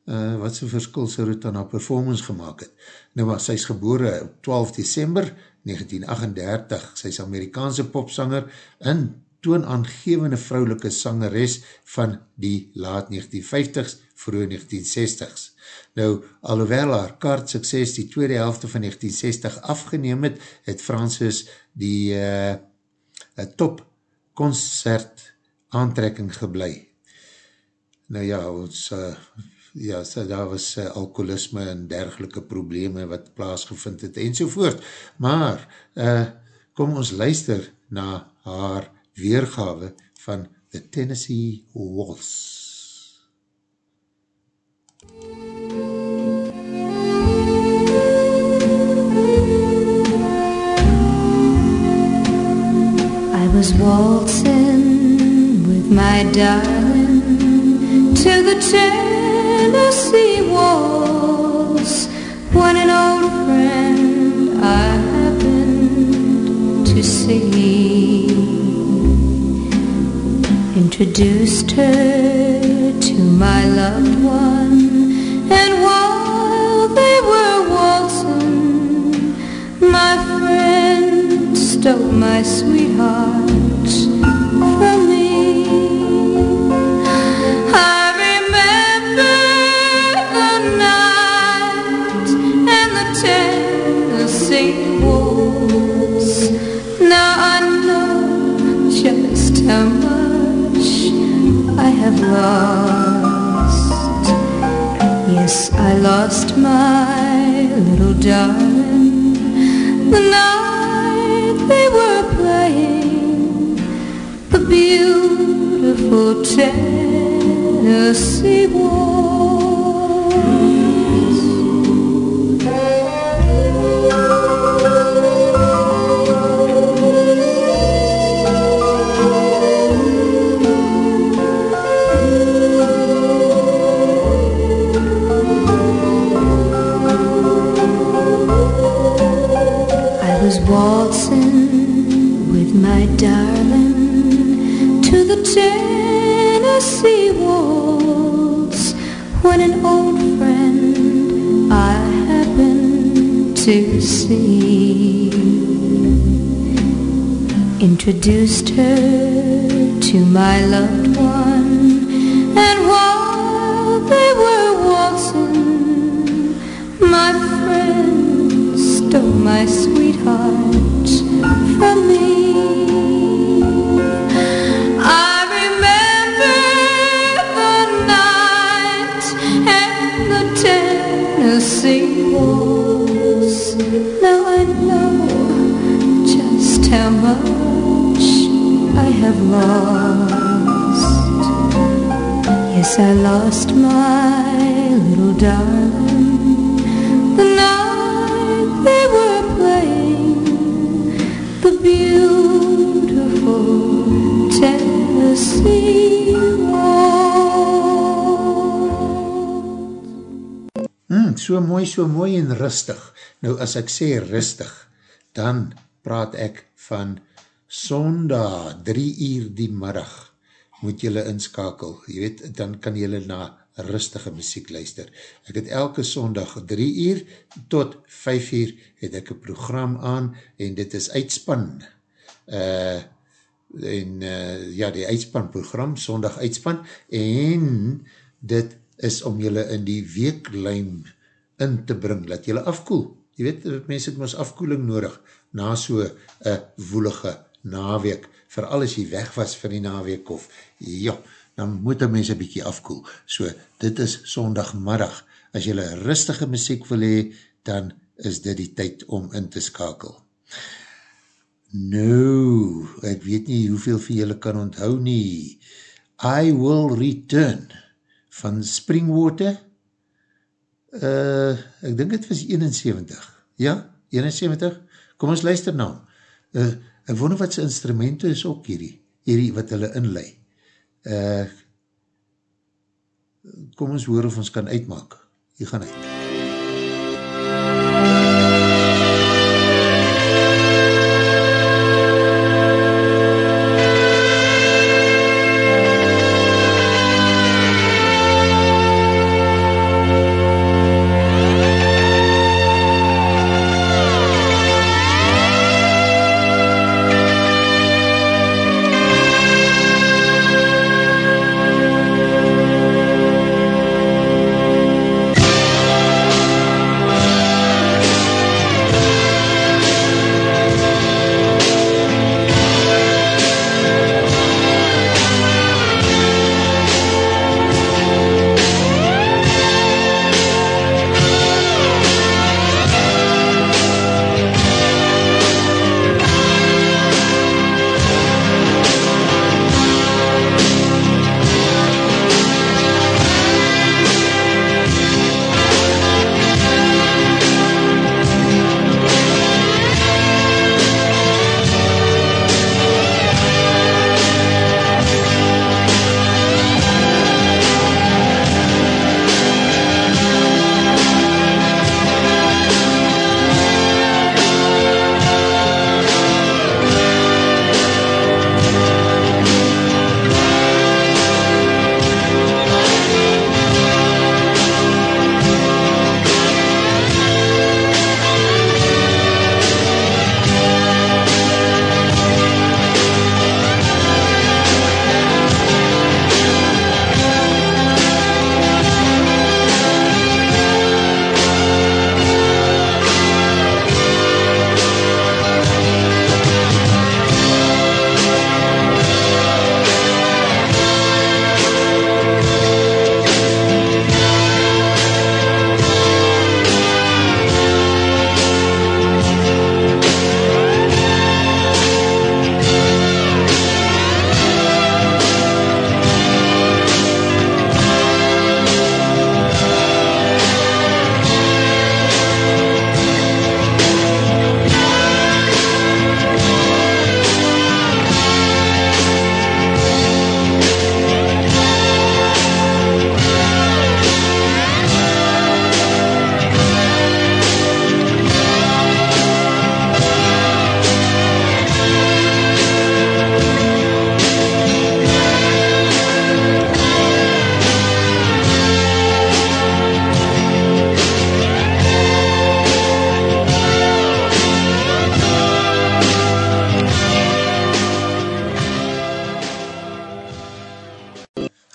Uh, wat sy verskil sy het aan haar performance gemaakt het. Nou maar, sy is gebore op 12 december 1938. Sy is Amerikaanse popsanger en toonaangevende vrouwelike sangeres van die laat 1950s, vroeg 1960s. Nou, alhoewel haar kaart sukses die tweede helfte van 1960 afgeneem het, het Francis die uh, top concert aantrekking geblei. Nou ja, ons uh, ja, so daar was uh, alcoholisme en dergelike probleme wat plaasgevind het en sovoort. Maar, uh, kom ons luister na haar weergawe van The Tennessee Waltz. I was waltzing with my darling to the Tennessee waltz when an old friend I happened to see introduced her to my loved one. And while they were waltzing my friend stole my sweetheart have lost. Yes, I lost my little darling the night they were playing the beautiful Tennessee I Tennessee waltz when an old friend I happened to see introduced her to my loved one. And while they were waltzing my friend stole my sweetheart much I have lost. Yes, I lost my little darling the night they were playing the beautiful Tennessee waltz. Hmm, so mooi, so mooi en rustig. Nou, as ek sê rustig, dan praat ek van Sondag, drie uur die middag, moet jylle inskakel. Jy weet, dan kan jylle na rustige muziek luister. Ek het elke sondag 3 uur tot 5 uur het ek een program aan en dit is uitspan. Uh, en uh, ja, die uitspan program, sondag uitspan en dit is om jylle in die weekluim in te bring, laat jylle afkoel. Jy weet, mense het ons afkoeling nodig na so een woelige naweek, vooral as jy weg was vir die naweek of ja, dan moet een mens een bykie afkoel. So, dit is sondagmiddag. As jylle rustige muziek wil hee, dan is dit die tyd om in te skakel. Nou, ek weet nie hoeveel vir julle kan onthou nie. I Will Return van Springwater. Uh, ek dink het was 71. Ja, 71. Kom ons luister nou. Uh, ek wonder wat sy instrumenten is ook hierdie, hierdie wat hulle inlei. Uh, kom ons hoor of ons kan uitmaak. Hier gaan uit.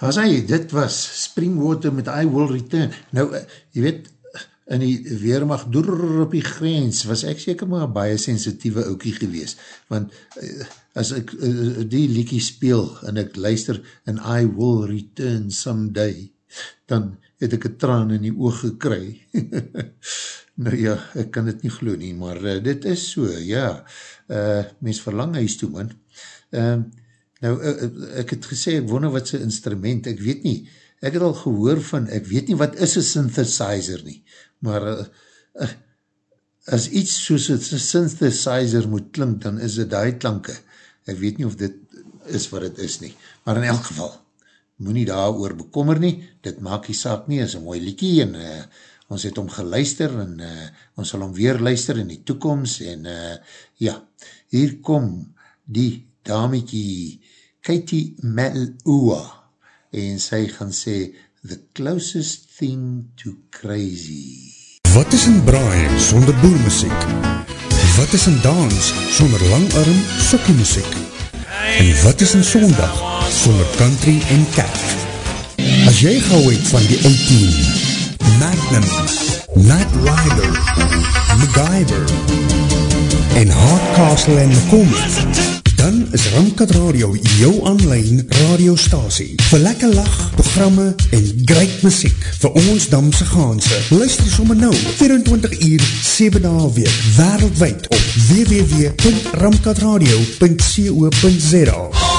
As hy, dit was Springwater met I Will Return. Nou, uh, jy weet, in die Weermacht door op die grens, was ek seker maar baie sensitieve oukie gewees, want uh, as ek uh, die liekie speel, en ek luister, en I Will Return Someday, dan het ek een traan in die oog gekry. nou ja, ek kan dit nie glo nie, maar dit is so, ja, uh, mens verlang huis toe, man. Uh, nou, uh, ek het gesê, ek wonder wat sy instrument, ek weet nie, ek het al gehoor van, ek weet nie wat is een synthesizer nie, maar uh, uh, as iets soos een synthesizer moet klink, dan is dit die klanke. Ek weet nie of dit is wat het is nie, maar in elk geval, moet nie daar oor bekommer nie, dit maak die saak nie, is een mooi liekie, en uh, ons het om geluister, en uh, ons sal om weer luister in die toekomst, en uh, ja, hier kom die damiekie Katie Melua, en sy gaan sê, the closest thing to crazy. Wat is een braai sonder boermuziek? Wat is een dans sonder langarm sokkiemuziek? En wat is een sondag sonder country en kerk? As jy gauw het van die 18, Magnum, Night Rider, MacGyver en Hardcastle en McCormick, dan is Ramkat Radio jou online radiostasie. Vir lekker lach, programme en great muziek vir ons Damse Gaanse. Luister sommer nou, 24 uur, 7 dagen week, wereldwijd op www.ramkatradio.co.za.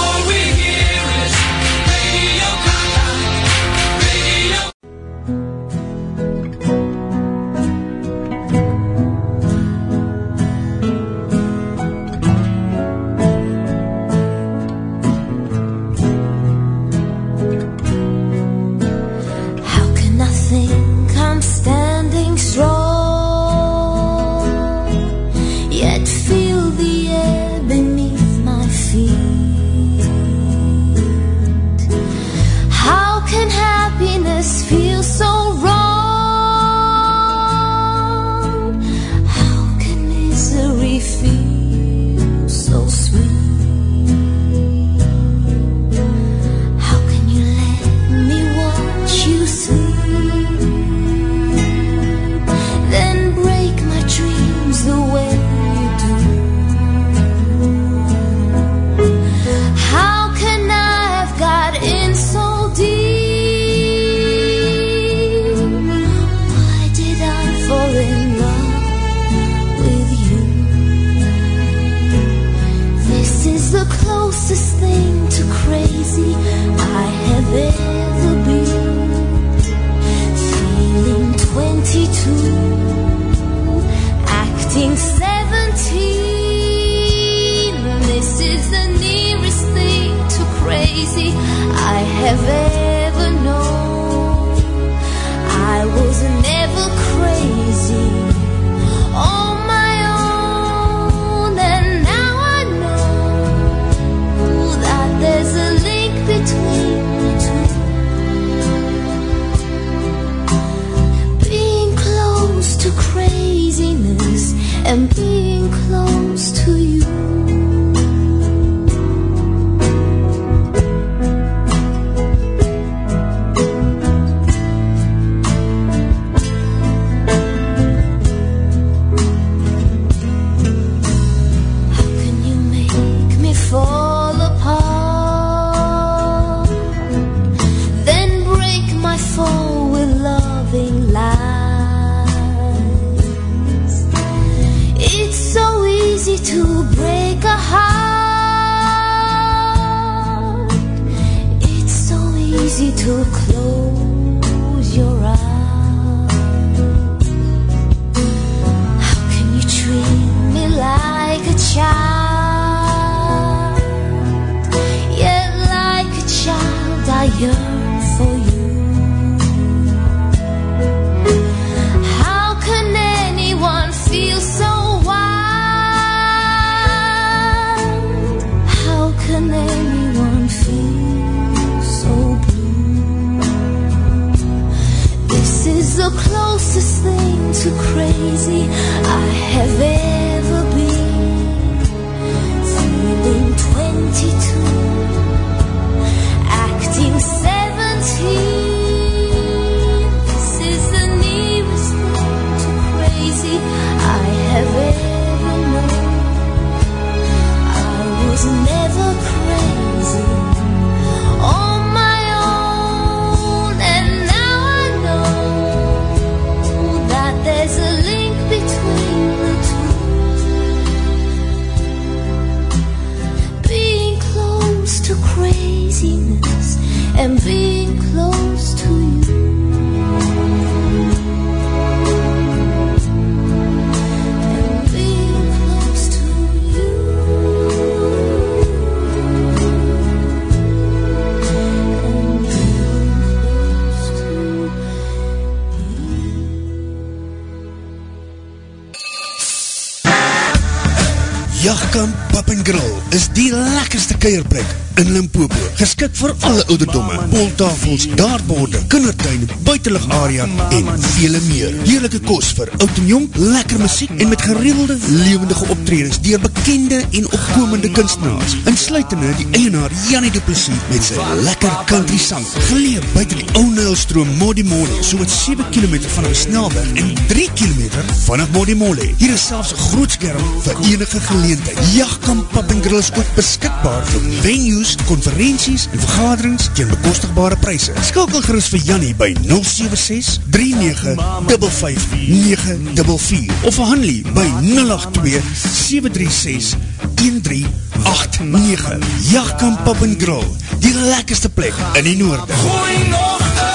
in Limpopo. Geskik vir alle ouderdomme, pooltafels, dartborde, kindertuin, buitenlig area en vele meer. Heerlijke kos vir oud en jong, lekker muziek en met gereelde, levendige optredings dier bekende en opkomende kunstenaars. Insluitende die eienaar Jannie Duplessis met sy lekker country sang. Geleer buiten die ou Nijlstroom Modimole, so wat 7 km vanaf die snelweg en 3 km vanaf Modimole. Hier is selfs een groot skerm vir enige geleentheid. Jachtkamp Pub en Grill is ook beskikbaar vir venues, konferenties en vergaderings teen bekostigbare prijse. Skakel gerust vir Jannie by 076 39 944 of vir Hanlie by 082 736 1389. Jachtkamp Pub en Grill, die lekkerste plek in die noorde. Gooi nog een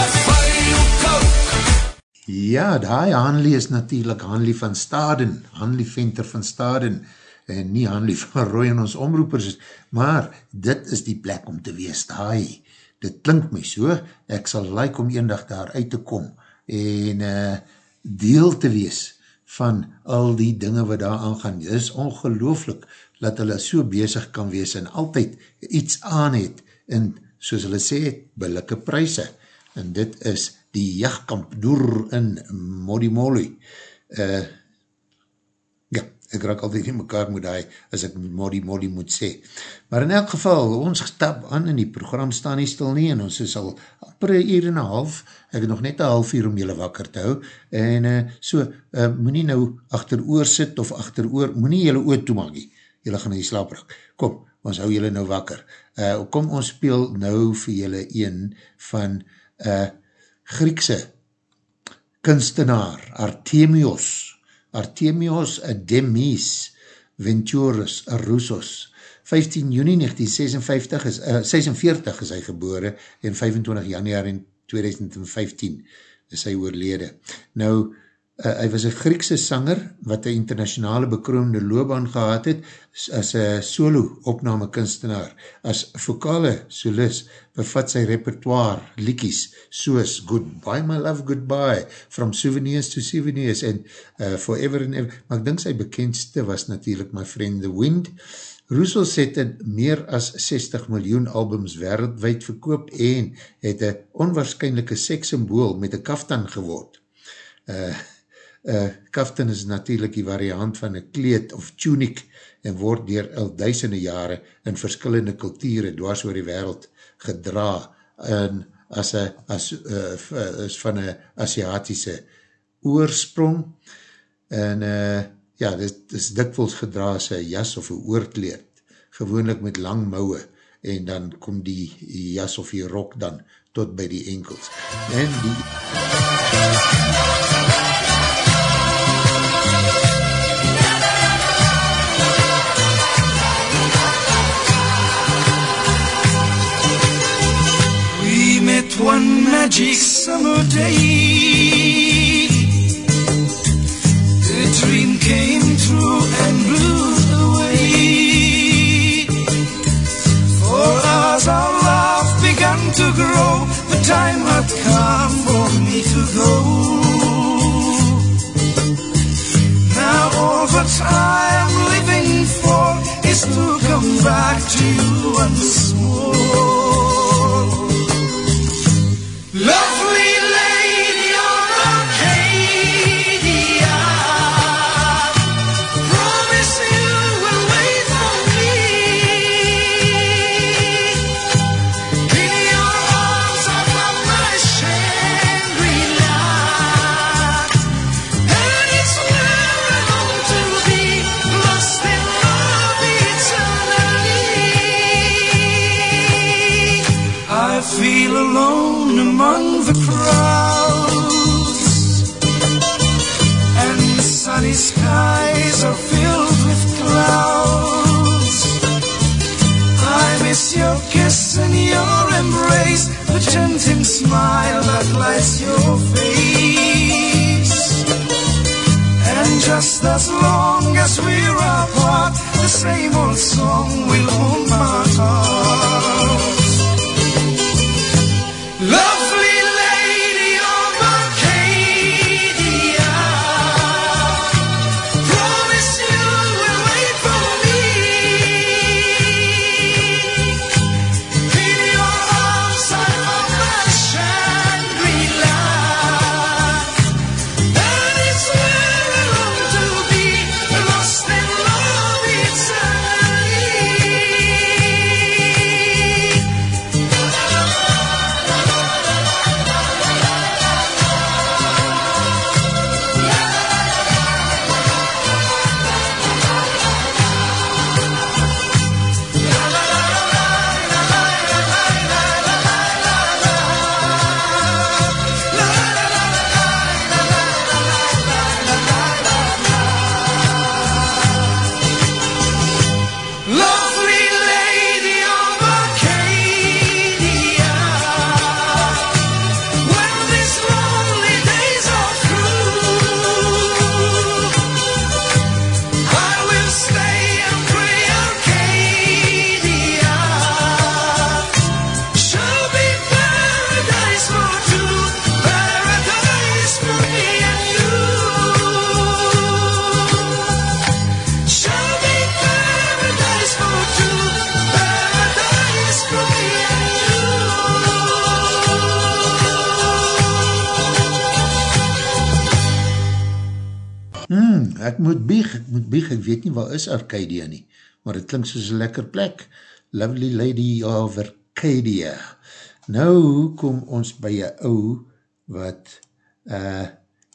Ja, die Hanlie is natuurlijk Hanlie van Staden, Hanlie Venter van Staden, en nie Hanlie van Roy en ons omroepers is, maar dit is die plek om te wees, die, dit klink my so, ek sal like om een dag daar uit te kom, en uh, deel te wees van al die dinge wat daar aangaan, dit is ongelooflik, dat hulle so bezig kan wees, en altyd iets aan het, en soos hulle sê, billike prijse, en dit is die jachtkamp door in Modimoli. Uh, ja, ek raak altyd in mekaar moet hy, as ek Modimoli moet sê. Maar in elk geval, ons stap aan in die program staan nie stil nie, en ons is al per uur en een half, ek het nog net een half uur om julle wakker te hou, en uh, so, uh, moet nie nou achter oor sit, of achter oor, moet nie julle oor toemaak nie, julle gaan in die slaap raak. Kom, ons hou julle nou wakker. Uh, kom, ons speel nou vir julle een van uh, Griekse kunstenaar, Artemios, Artemios Demis Venturus Roussos, 15 juni 1956 is, uh, 46 is hy gebore en 25 januari 2015 is hy oorlede. Nou, uh, hy was een Griekse sanger wat een internationale bekroonde loopbaan gehad het as een solo opname kunstenaar. As vokale solist bevat sy repertoire liekies soos Goodbye My Love Goodbye, From Souvenirs to Souvenirs en uh, Forever and Ever. Maar ek dink sy bekendste was natuurlijk My Friend the Wind. Rousseau het in meer as 60 miljoen albums wereldwijd verkoop en het een onwaarschijnlijke sekssymbool met een kaftan geword. Uh, uh, kaftan is natuurlijk die variant van een kleed of tunic en word dier al duisende jare in verskillende kulture dwars oor die wereld gedra en as, a, as uh, is van een Aziatische oorsprong en uh, ja, dit is dikwels gedra as een jas of een oorkleed, gewoonlik met lang mouwe en dan kom die jas of die rok dan tot by die enkels. En die... One magic summer day. The dream came true and blew away. For as our love began to grow, the time had come for me to go. Now all that I am living for is to come back to you once more. The tempting smile that lights your face. And just as long as we're apart, the same old song will haunt my heart. Bieg, ek weet nie waar is Arcadia nie, maar het klink soos een lekker plek. Lovely Lady of Arcadia. Nou kom ons by een ou wat, uh,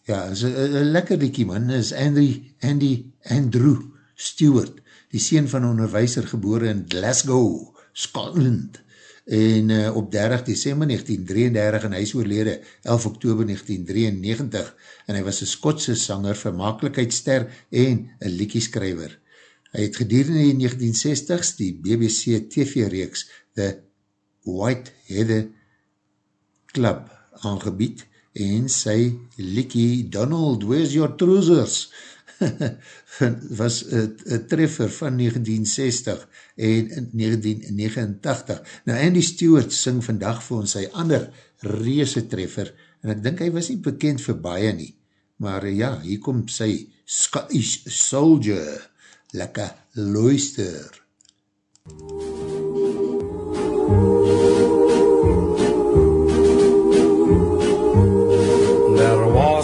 ja, is een lekker diekie man, is Andy, Andy Andrew Stewart, die sien van onderwijzer gebore in Glasgow, Scotland, en uh, op 30 december 1933 en hy is oorlede 11 oktober 1993 en hy was een Skotse sanger, vermakelijkheidster en een liekieskrijver. Hy het gedurende in die 1960s die BBC TV-reeks The White Heather Club aangebied en sy liekie Donald, where's your trousers? was een treffer van 1960 en 1989. Nou Andy Stewart sing vandag vir ons sy ander reese treffer en ek dink hy was nie bekend vir baie nie. Maar ja, hier kom sy Scottish Soldier. Lekker luister. There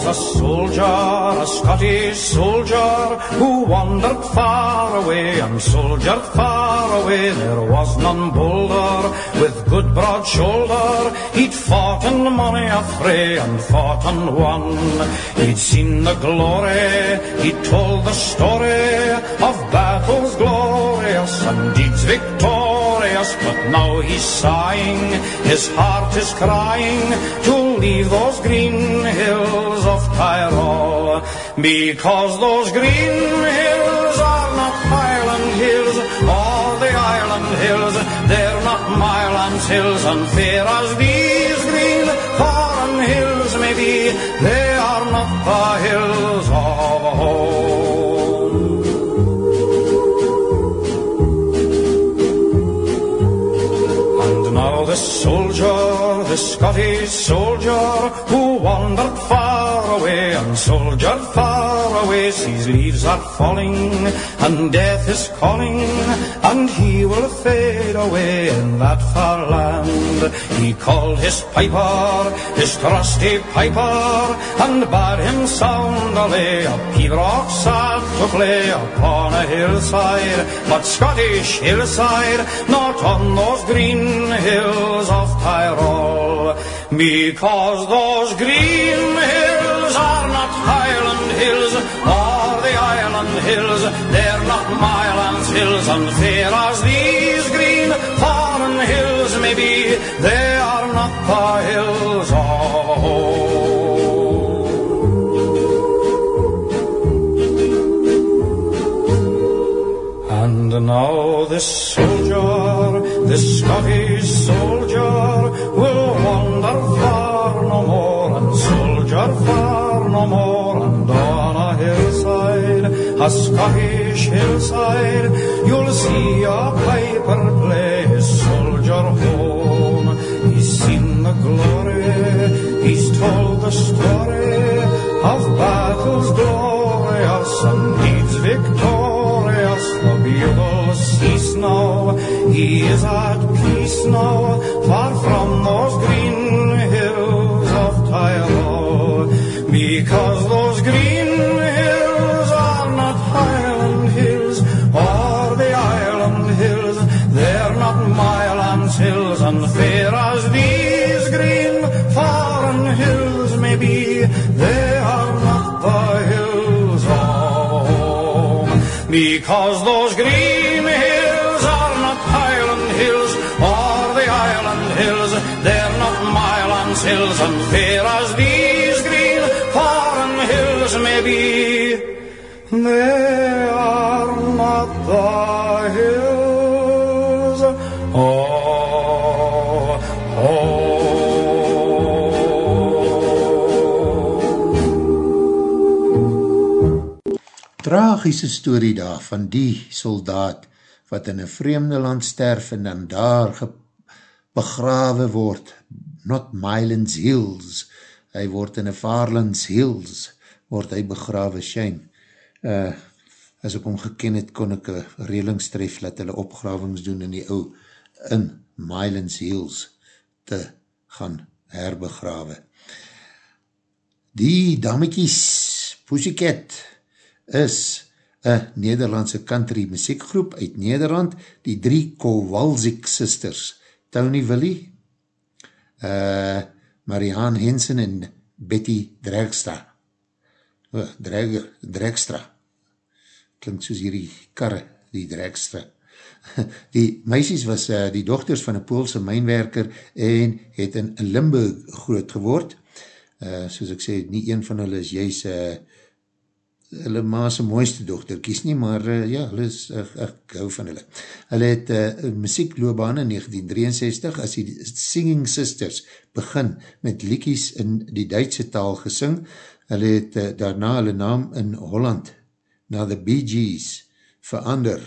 a soldier, a Scottish soldier, who wandered far away and soldiered far away. There was none bolder, with good broad shoulder. He'd fought in many a fray and fought and won. He'd seen the glory, he told the story of battles glorious and deeds victorious. But now he's sighing, his heart is crying to leave those green hills of Tyrol. Because those green hills are not Highland hills or the Island hills. They're not Mylands hills and fair as these green foreign hills may be. They are not the hills the soldier, Scottish soldier, who wandered far away and soldiered far away, sees leaves are falling and death is calling, and he will fade away in that far land. He called his piper, his trusty piper, and bade him sound a lay, a pibroch sad to play upon a hillside, but Scottish hillside, not on those green hills of Tyrol, because those green hills are not Highland hills or the Island hills, they're not Mylands hills, and fair as these green foreign hills may be, they are not the hills of home. And now this soldier, this Scottish soldier, will wander far no more, and soldier far no more, and on a hillside, a Scottish hillside, you'll see a piper play his soldier home. He's seen the glory, he's told the story of battles glorious and deeds victorious. The bugles cease now, he is at peace now, far from those green hills of Tyrol. Because those green hills are not Highland hills or the Island hills, they're not Mylands hills, and fair as these green foreign hills may be, they are not the hills of home. Because those green And fair as these green foreign hills may be, they are not the hills of Tragische story daar van die soldaat wat in een vreemde land sterf en dan daar begrawe word, not Mylands Hills, hy word in een Vaarlands Hills, word hy begrawe, shame. Uh, as ek hom geken het, kon ek een relingstref laat hulle opgravings doen in die ou, in Mylands Hills te gaan herbegrawe. Die dametjies, Pussycat, is een Nederlandse country muziekgroep uit Nederland, die drie Kowalzik sisters, Tony Willie, uh, Marianne Hensen en Betty Dregstra. Oh, Dreg, Dregstra. Klink soos hierdie karre, die Dregstra. Die meisies was uh, die dochters van een Poolse mijnwerker en het in Limburg groot geword. Uh, soos ek sê, nie een van hulle is juist uh, hulle maas mooiste dochterkies nie, maar uh, ja, hulle is, ek, ek hou van hulle. Hulle het uh, muziekloobaan in 1963 as die Singing Sisters begin met liekies in die Duitse taal gesing. Hulle het uh, daarna hulle naam in Holland na the Bee Gees verander.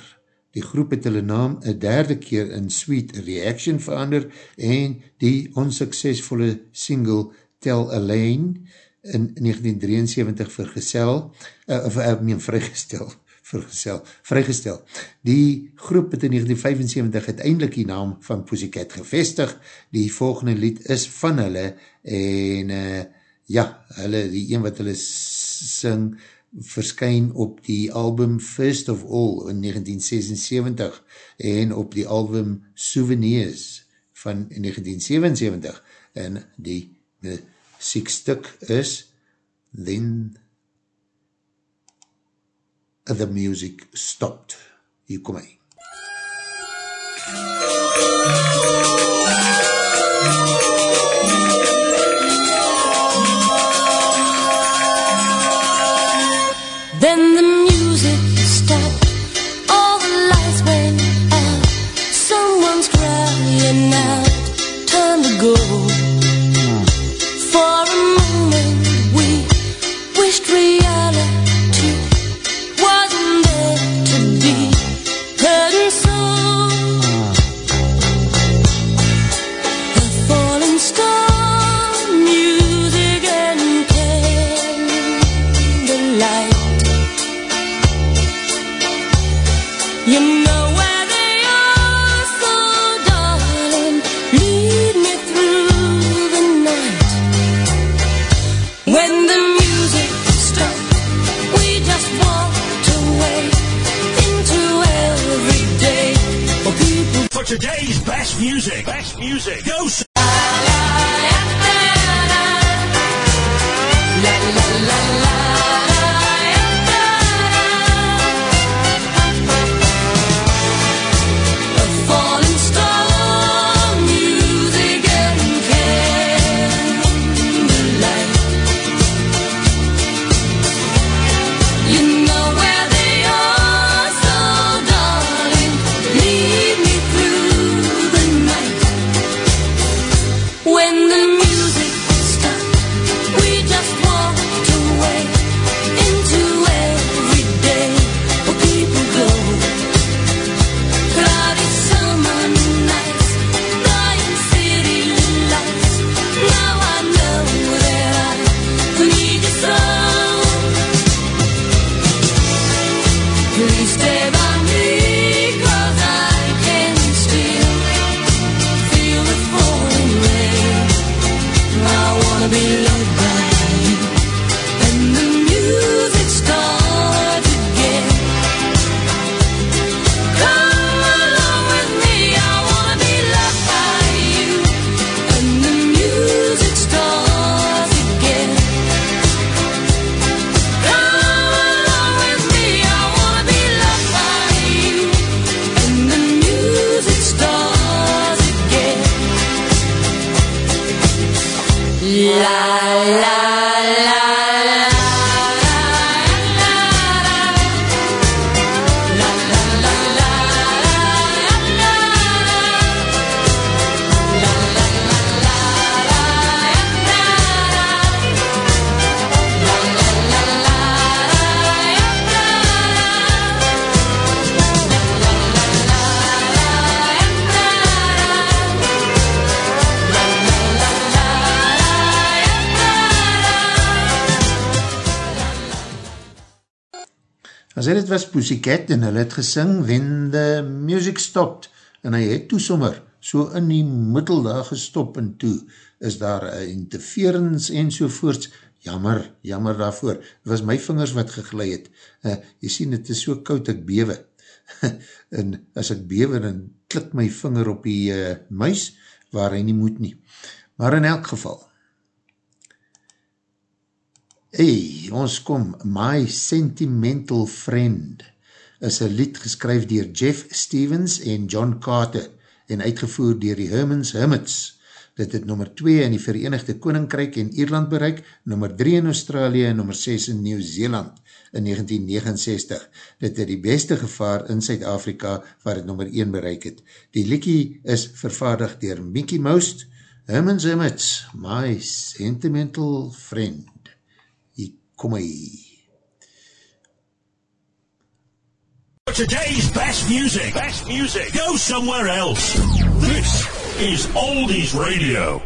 Die groep het hulle naam een derde keer in Sweet Reaction verander en die onsuksesvolle single Tell Elaine in 1973 vergesel, uh, of ek uh, meen vrygestel, vergesel, vrygestel. Die groep het in 1975 uiteindelik die naam van Pussycat gevestig. Die volgende lied is van hulle en uh, ja, hulle, die een wat hulle sing, verskyn op die album First of All in 1976 en op die album Souvenirs van 1977 en die siekstuk is Then the Music Stopped. Hier kom hy. Then music, go Pussycat en hy het gesing When the Music Stopped en hy het toe sommer so in die middel daar gestop en toe is daar interference en sovoorts jammer, jammer daarvoor. Het was my vingers wat geglui het. Uh, jy sien, het is so koud, ek bewe. en as ek bewe, dan klik my vinger op die uh, muis, waar hy nie moet nie. Maar in elk geval, hey, ons kom, My Sentimental Friend, is een lied geskryf dier Jeff Stevens en John Carter, en uitgevoer dier die Hermans Hermits. Dit het nummer 2 in die Verenigde Koninkryk en Ierland bereik, nummer 3 in Australië en nummer 6 in Nieuw-Zeeland in 1969. Dit het die beste gevaar in Suid-Afrika waar het nummer 1 bereik het. Die liekie is vervaardig dier Mickey Mouse, Hermans Hermits, My Sentimental Friend. Hier kom hy. Today's best music, best music, go somewhere else. This is Oldies Radio.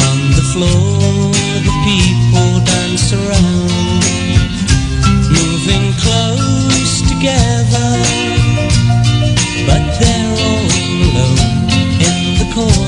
On the floor, in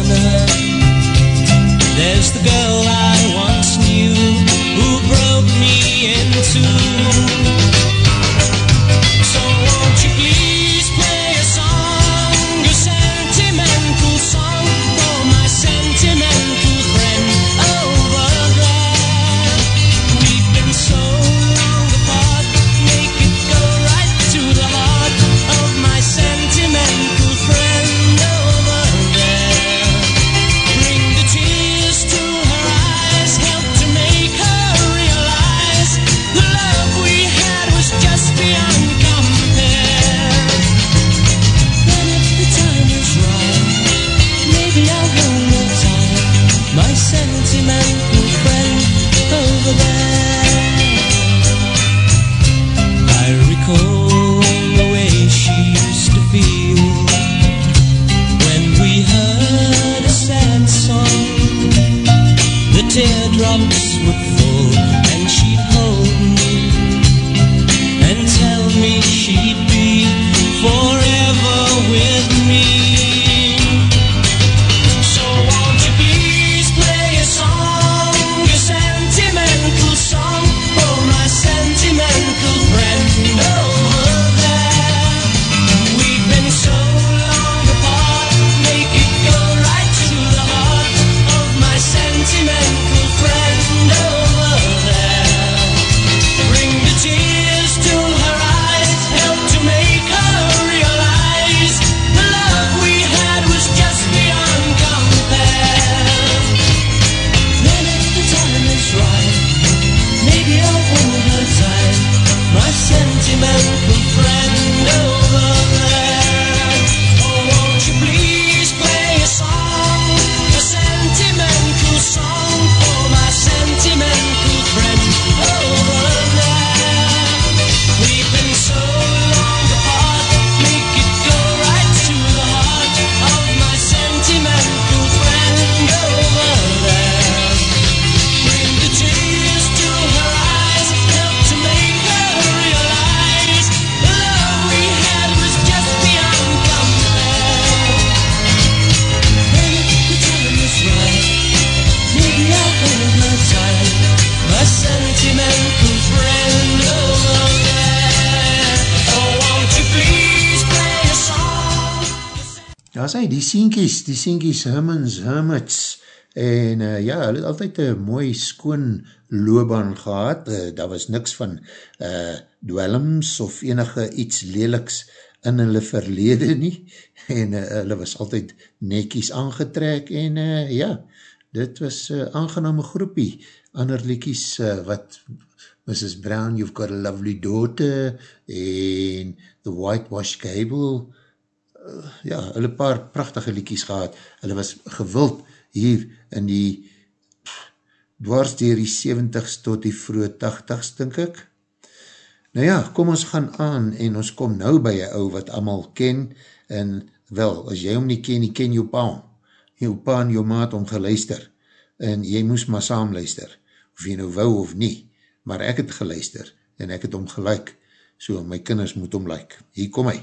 Daar is hy, die sienkies, die sienkies Hermans Hermits, en uh, ja, hulle het altyd een mooi skoon loopbaan gehad, uh, daar was niks van uh, dwellings of enige iets leliks in hulle verlede nie, en uh, hulle was altyd nekies aangetrek, en uh, ja, dit was uh, aangename groepie, ander liekies uh, wat Mrs. Brown, You've Got a Lovely Daughter, en The Whitewash Cable, ja, hulle paar prachtige liekies gehad, hulle was gewild hier in die dwars dier die 70s tot die vroege 80s, dink ek. Nou ja, kom ons gaan aan en ons kom nou by een ou wat allemaal ken en wel, as jy hom nie ken, nie ken jou pa hom. Jou pa en jou maat om geluister en jy moes maar saam luister, of jy nou wou of nie, maar ek het geluister en ek het om gelijk. so my kinders moet om like. Hier kom hy,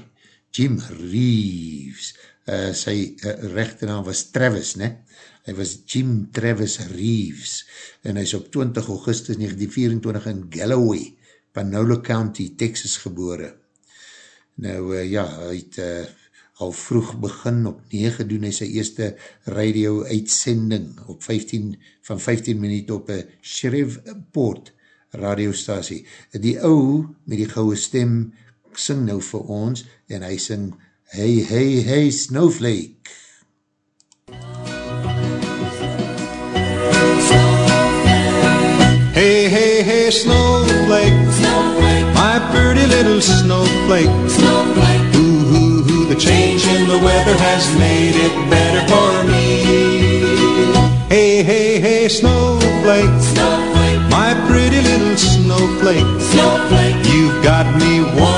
Jim Reeves, uh, sy uh, rechte naam was Travis, ne? Hy was Jim Travis Reeves, en hy is op 20 augustus 1924 in Galloway, Panola County, Texas gebore. Nou, uh, ja, hy het uh, al vroeg begin op 9 doen hy sy eerste radio uitsending op 15, van 15 minuut op een Shreveport radiostasie. Die ou met die gouwe stem sing nou vir ons en hy sing Hey, hey, hey, Snowflake. Hey, hey, hey, snowflake. Snowflake. My pretty little snowflake. Snowflake. Ooh, ooh, ooh, the change in the weather has made it better for me. Hey, hey, hey, snowflake. Snowflake. My pretty little snowflake. Snowflake. You've got me warm as a fire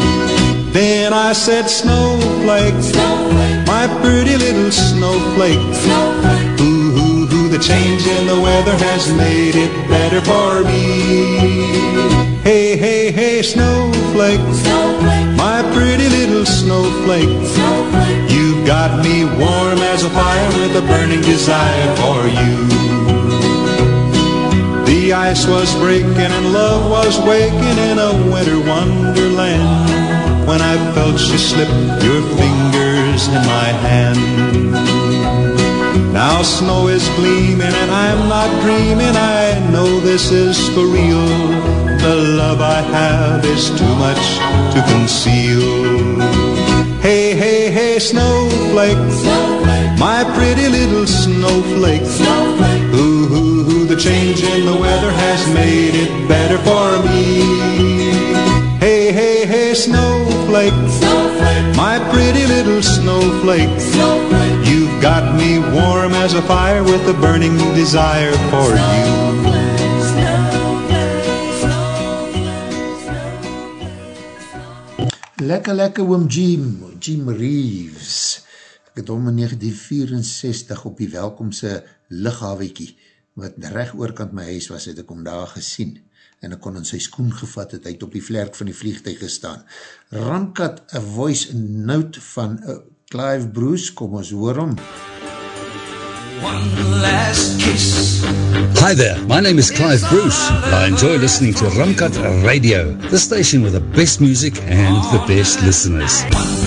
Then I said, Snowflake, snowflake. my pretty little snowflake. snowflake. Ooh, ooh, ooh, the change in the weather has made it better for me. Hey, hey, hey, snowflake, snowflake. my pretty little snowflake. snowflake. You've got me warm as a fire with a burning desire for you. The ice was breaking and love was waking in a winter wonderland when I felt you slip your fingers in my hand. Now snow is gleaming and I'm not dreaming. I know this is for real. The love I have is too much to conceal. Hey, hey, hey, snowflake. snowflake. My pretty little snowflake. snowflake. Ooh, ooh, ooh, the change in the weather has made it better for me. Snowflake. snowflake. My pretty little snowflake. snowflake. You've got me warm as a fire with a burning desire for you. Lekker, lekker oom Jim, Jim Reeves. Ek het hom in 1964 op die welkomse lighawekie, wat recht oorkant my huis was, het ek hom daar gesien en ek kon in sy skoen gevat het, hy het op die vlerk van die vliegtuig gestaan. Ramkat, a voice note van uh, Clive Bruce, kom ons hoor hom. One last kiss. Hi there, my name is Clive Bruce. I enjoy listening to Rumcut Radio, the station with the best music and the best listeners. Is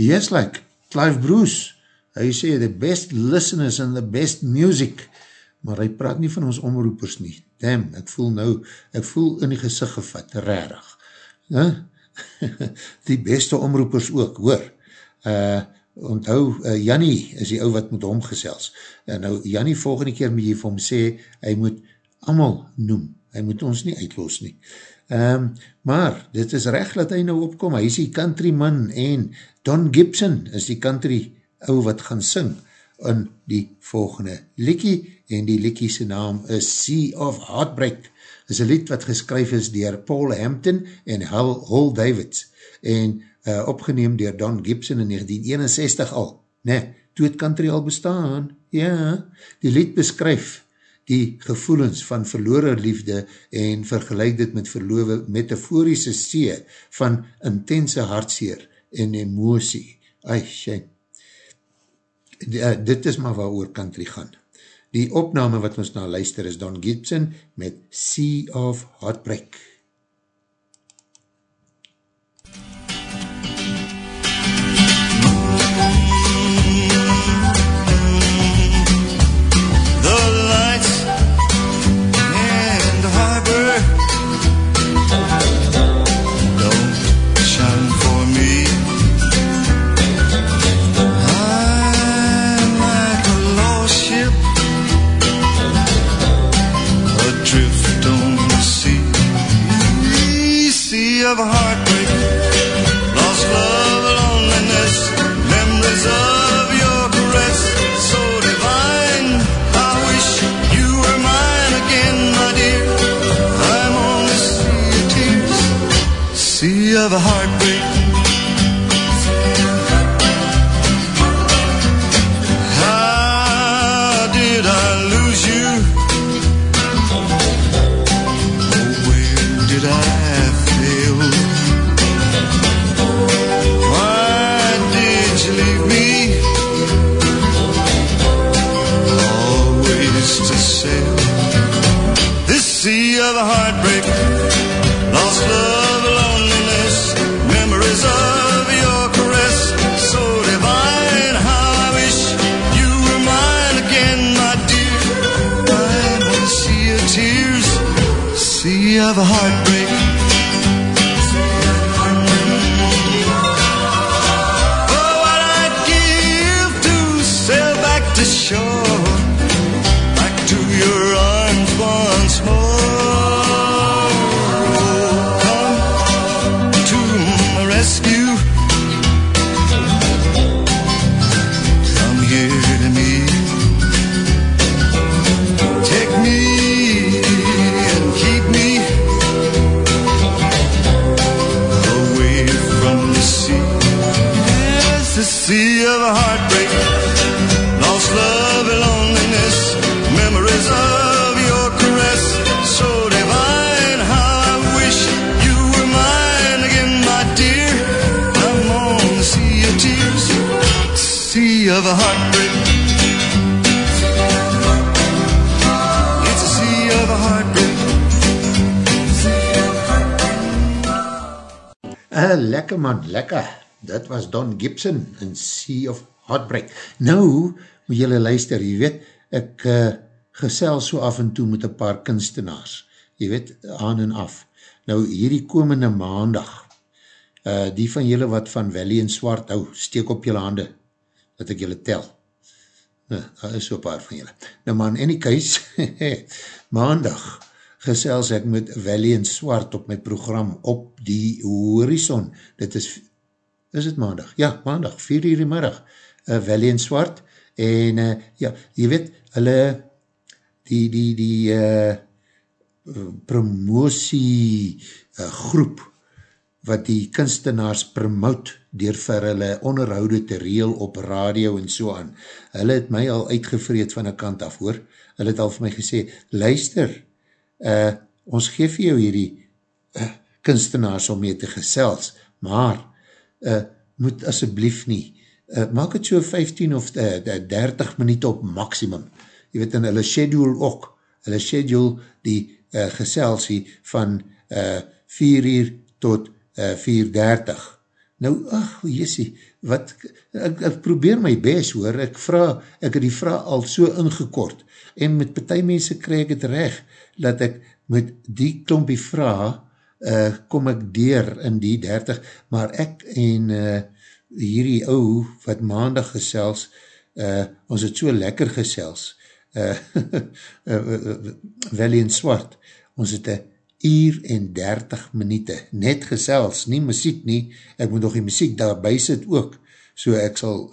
Yes, like Clive Bruce, hy sê the best listeners and the best music, maar hy praat nie van ons omroepers nie. Damn, ek voel nou, ek voel in die gezicht gevat, rarig. Huh? die beste omroepers ook, hoor. Uh, onthou, uh, Jannie is die ou wat met hom gesels. En nou, Jannie, volgende keer moet jy vir hom sê, hy moet amal noem, hy moet ons nie uitloos nie. Um, maar, dit is recht dat hy nou opkom, hy is die countryman en Don Gibson is die country ou wat gaan sing in die volgende liekie en die liekie sy naam is Sea of Heartbreak. Is een lied wat geskryf is dier Paul Hampton en Hal, Hall Davids en uh, opgeneem dier Don Gibson in 1961 al. Ne, toe het country al bestaan. Ja, die lied beskryf die gevoelens van verloore liefde en vergelijk dit met verlowe metaforische see van intense hartseer en emosie. Ai, shame uh, dit is maar waar oor country gaan. Die opname wat ons na luister is Don Gibson met Sea of Heartbreak. The of a heart. Uh, lekker man, lekker. Dat was Don Gibson in Sea of Heartbreak. Nou, moet jylle luister, jy weet, ek uh, gesel so af en toe met een paar kunstenaars. Jy weet, aan en af. Nou, hierdie komende maandag, uh, die van jylle wat van Valley en Swart hou, steek op jylle hande, dat ek jylle tel. Nou, daar is so paar van jylle. Nou man, in die kuis, maandag, gesels ek met Valley en Swart op my program op die horizon. Dit is, is het maandag? Ja, maandag, 4 uur die middag. Uh, Valley en Swart. En uh, ja, jy weet, hulle die, die, die uh, promosie uh, groep wat die kunstenaars promote dier vir hulle onderhoude te reel op radio en so aan. Hulle het my al uitgevreed van een kant af hoor. Hulle het al vir my gesê, luister, uh, ons geef jou hierdie uh, kunstenaars om mee te gesels, maar uh, moet asseblief nie, uh, maak het so 15 of uh, 30 minuut op maximum. Je weet, in hulle schedule ook, hulle schedule die uh, geselsie van uh, 4 uur tot uh, 4.30. Nou, ach, jessie, wat, ek, ek probeer my best hoor, ek vraag, ek het die vraag al so ingekort, en met partij mense krijg ek het recht, dat ek met die klompie vraag, uh, kom ek deur in die 30, maar ek en uh, hierdie ou, wat maandag gesels, uh, ons het so lekker gesels, uh, uh, uh, Valley en Swart, ons het een uur en 30 minuute, net gesels, nie muziek nie, ek moet nog die muziek daarby sit ook, so ek sal,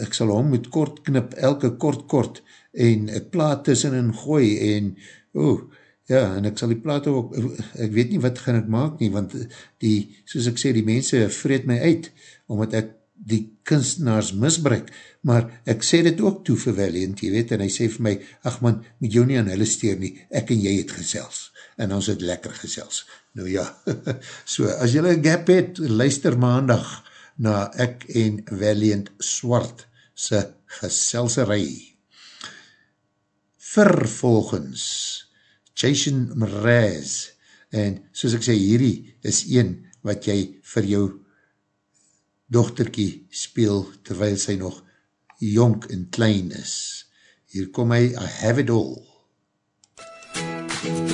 ek sal hom met kort knip, elke kort kort, en ek plaat tussen en gooi, en, oh, ja, en ek sal die plaat ook, ek weet nie wat gaan ek maak nie, want die, soos ek sê, die mense vreet my uit, omdat ek die kunstenaars misbruik, maar ek sê dit ook toe vir Valiant, jy weet, en hy sê vir my, ach man, met jou nie aan hulle steer nie, ek en jy het gesels, en ons het lekker gesels. Nou ja, so, as jylle een gap het, luister maandag na ek en Valiant Swart se geselserij. Vervolgens, Jason Mraz, en soos ek sê, hierdie is een wat jy vir jou dochterkie speel, terwyl sy nog jonk en klein is. Hier kom hy, I have it all. May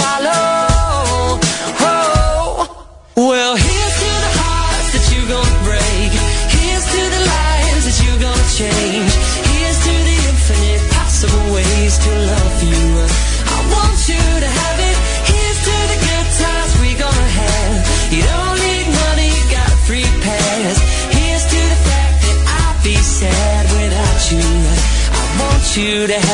follow. Oh. Well, here's to the hearts that you're gonna break. Here's to the lives that you're gonna change. Here's to the infinite possible ways to love you. I want you to have it. Here's to the good times we're gonna have. You don't need money, got a free pass. Here's to the fact that I'll be sad without you. I want you to have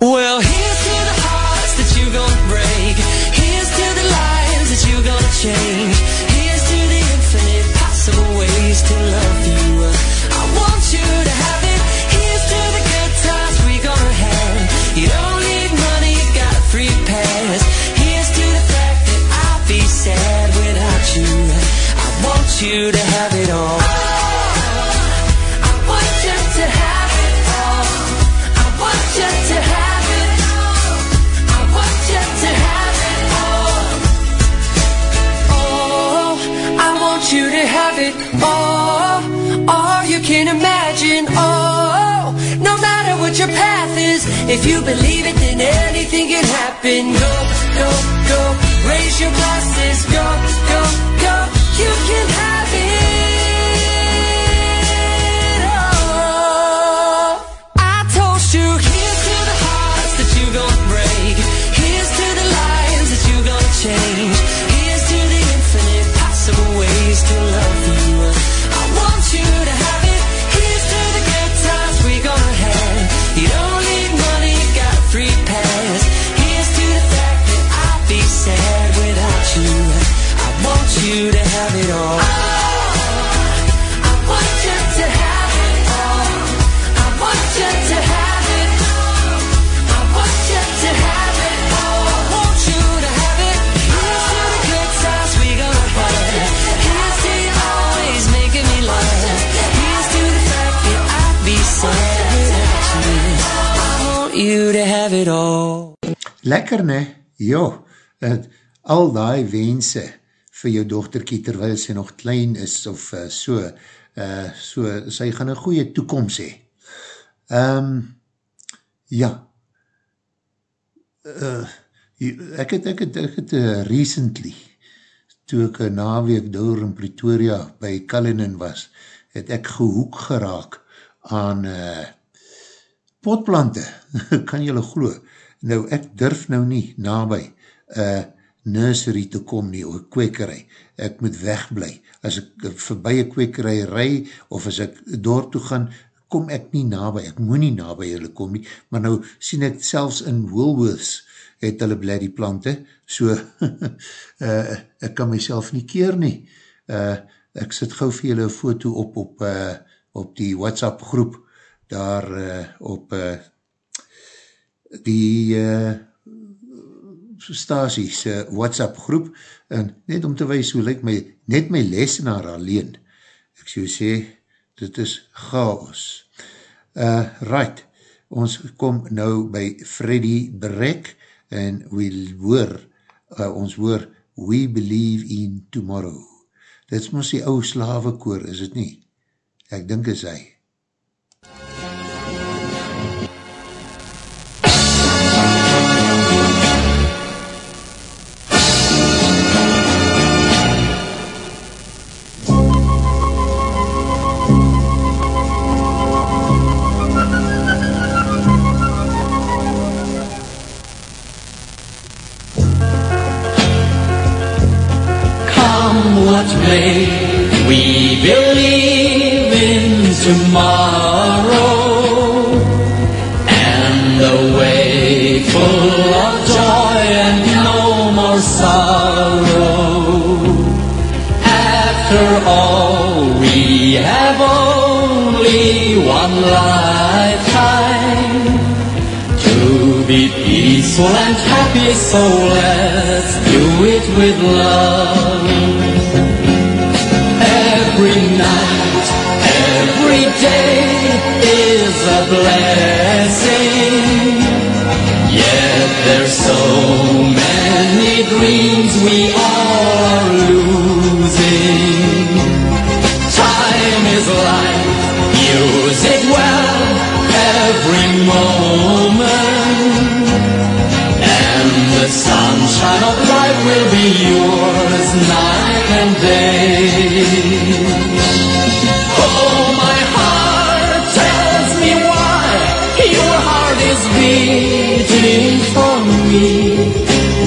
Well, here's to the hearts that you're gonna break. Here's to the lives that you're gonna change. If you believe it, then anything can happen. Go, go, go, raise your glasses. Go, go, go, you can have Lekker ne? Jo, het, al die wense vir jou dochterkie terwyl sy nog klein is of uh, so, uh, so, sy gaan een goeie toekomst hee. Um, ja, uh, ek het, ek het, ek het uh, recently, toe ek een naweek door in Pretoria by Cullinan was, het ek gehoek geraak aan uh, potplante, kan jylle glo. Nou, ek durf nou nie nabij uh, nursery te kom nie, of kwekerij. Ek moet wegblij. As ek voorbij een kwekerij rij, of as ek door toe gaan, kom ek nie nabij, ek moet nie nabij hulle kom nie, maar nou sien ek selfs in Woolworths, het hulle blij die plante, so uh, ek kan myself nie keer nie. Uh, ek sit gauw vir julle foto op op, uh, op die WhatsApp groep, daar uh, op uh, die uh, stasies uh, WhatsApp groep, en net om te wees hoe lyk my, net my lesenaar alleen, ek sê sê, dit is chaos. Uh, right, ons kom nou by Freddy Brek, en we hoor, uh, ons hoor, We Believe in Tomorrow. Dit is ons die ou slavekoor, is het nie? Ek dink is hy. Tomorrow and the way full of joy and no more sorrow. After all, we have only one lifetime to be peaceful and happy, so let's do it with love. Every night, every day is a blessing. Yet there's so many dreams we all are losing. Time is life, use it well every moment. And the sunshine of life will be yours night and day. Me.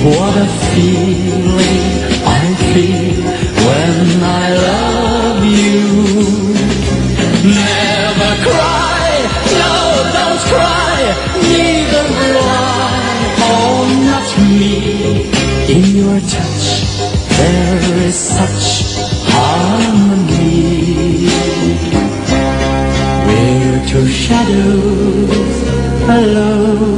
What a feeling I feel when I love you. Never cry, no, don't cry, neither will I. Oh, not me. In your touch, there is such harmony. We're two shadows alone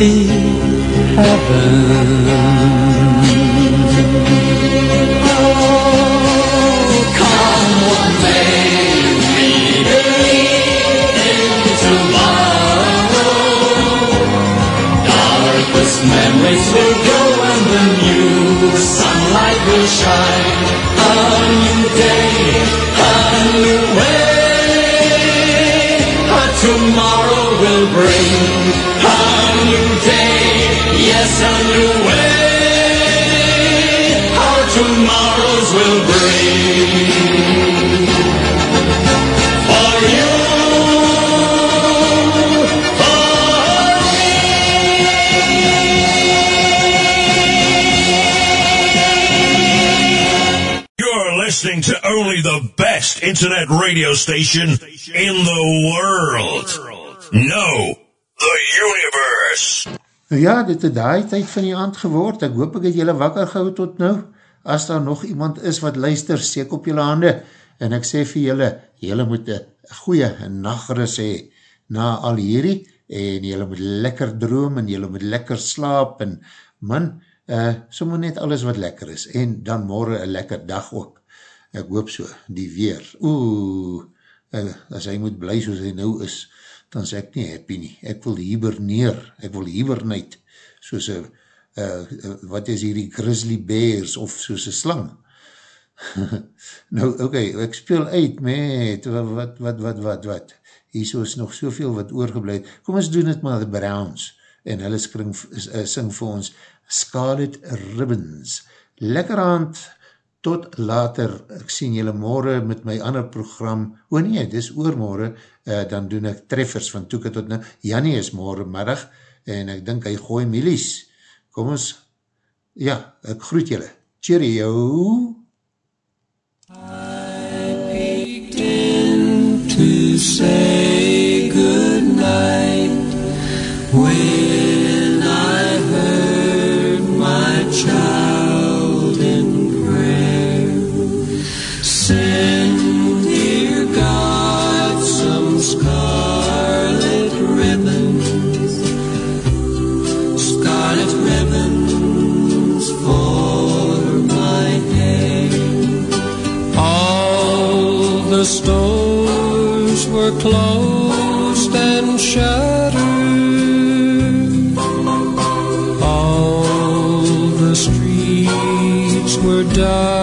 tomorrow. Darkest memories will go and the new sunlight will shine. A new day, a new way. A tomorrow will bring yes, a new way. Our tomorrows will bring for you, for You're listening to only the best internet radio station in the world. No, the universe. Nou ja, dit het daai tyd van die aand geword. Ek hoop ek het julle wakker gehou tot nou. As daar nog iemand is wat luister, steek op julle hande. En ek sê vir julle, julle moet een goeie nachtrus hee na al hierdie. En julle moet lekker droom en julle moet lekker slaap. En man, uh, sommer net alles wat lekker is. En dan morgen een lekker dag ook. Ek hoop so, die weer. Oeh, uh, as hy moet bly soos hy nou is, dan is ek nie happy nie. Ek wil hiberneer, ek wil hibernate, soos een, uh, wat is hierdie grizzly bears, of soos een slang. nou, oké, okay, ek speel uit met, wat, wat, wat, wat, wat, hier is nog soveel wat oorgebleid. Kom ons doen het maar, the Browns, en hulle skring, uh, sing vir ons, Scarlet Ribbons. Lekker aand, tot later, ek sien julle morgen met my ander program, o nee, dis oormorgen, uh, dan doen ek treffers van toeke tot nou, Jannie is morgen middag, en ek dink hy gooi milies, kom ons, ja, ek groet julle, cheerio! to say good night. When closed and shuttered. All the streets were dark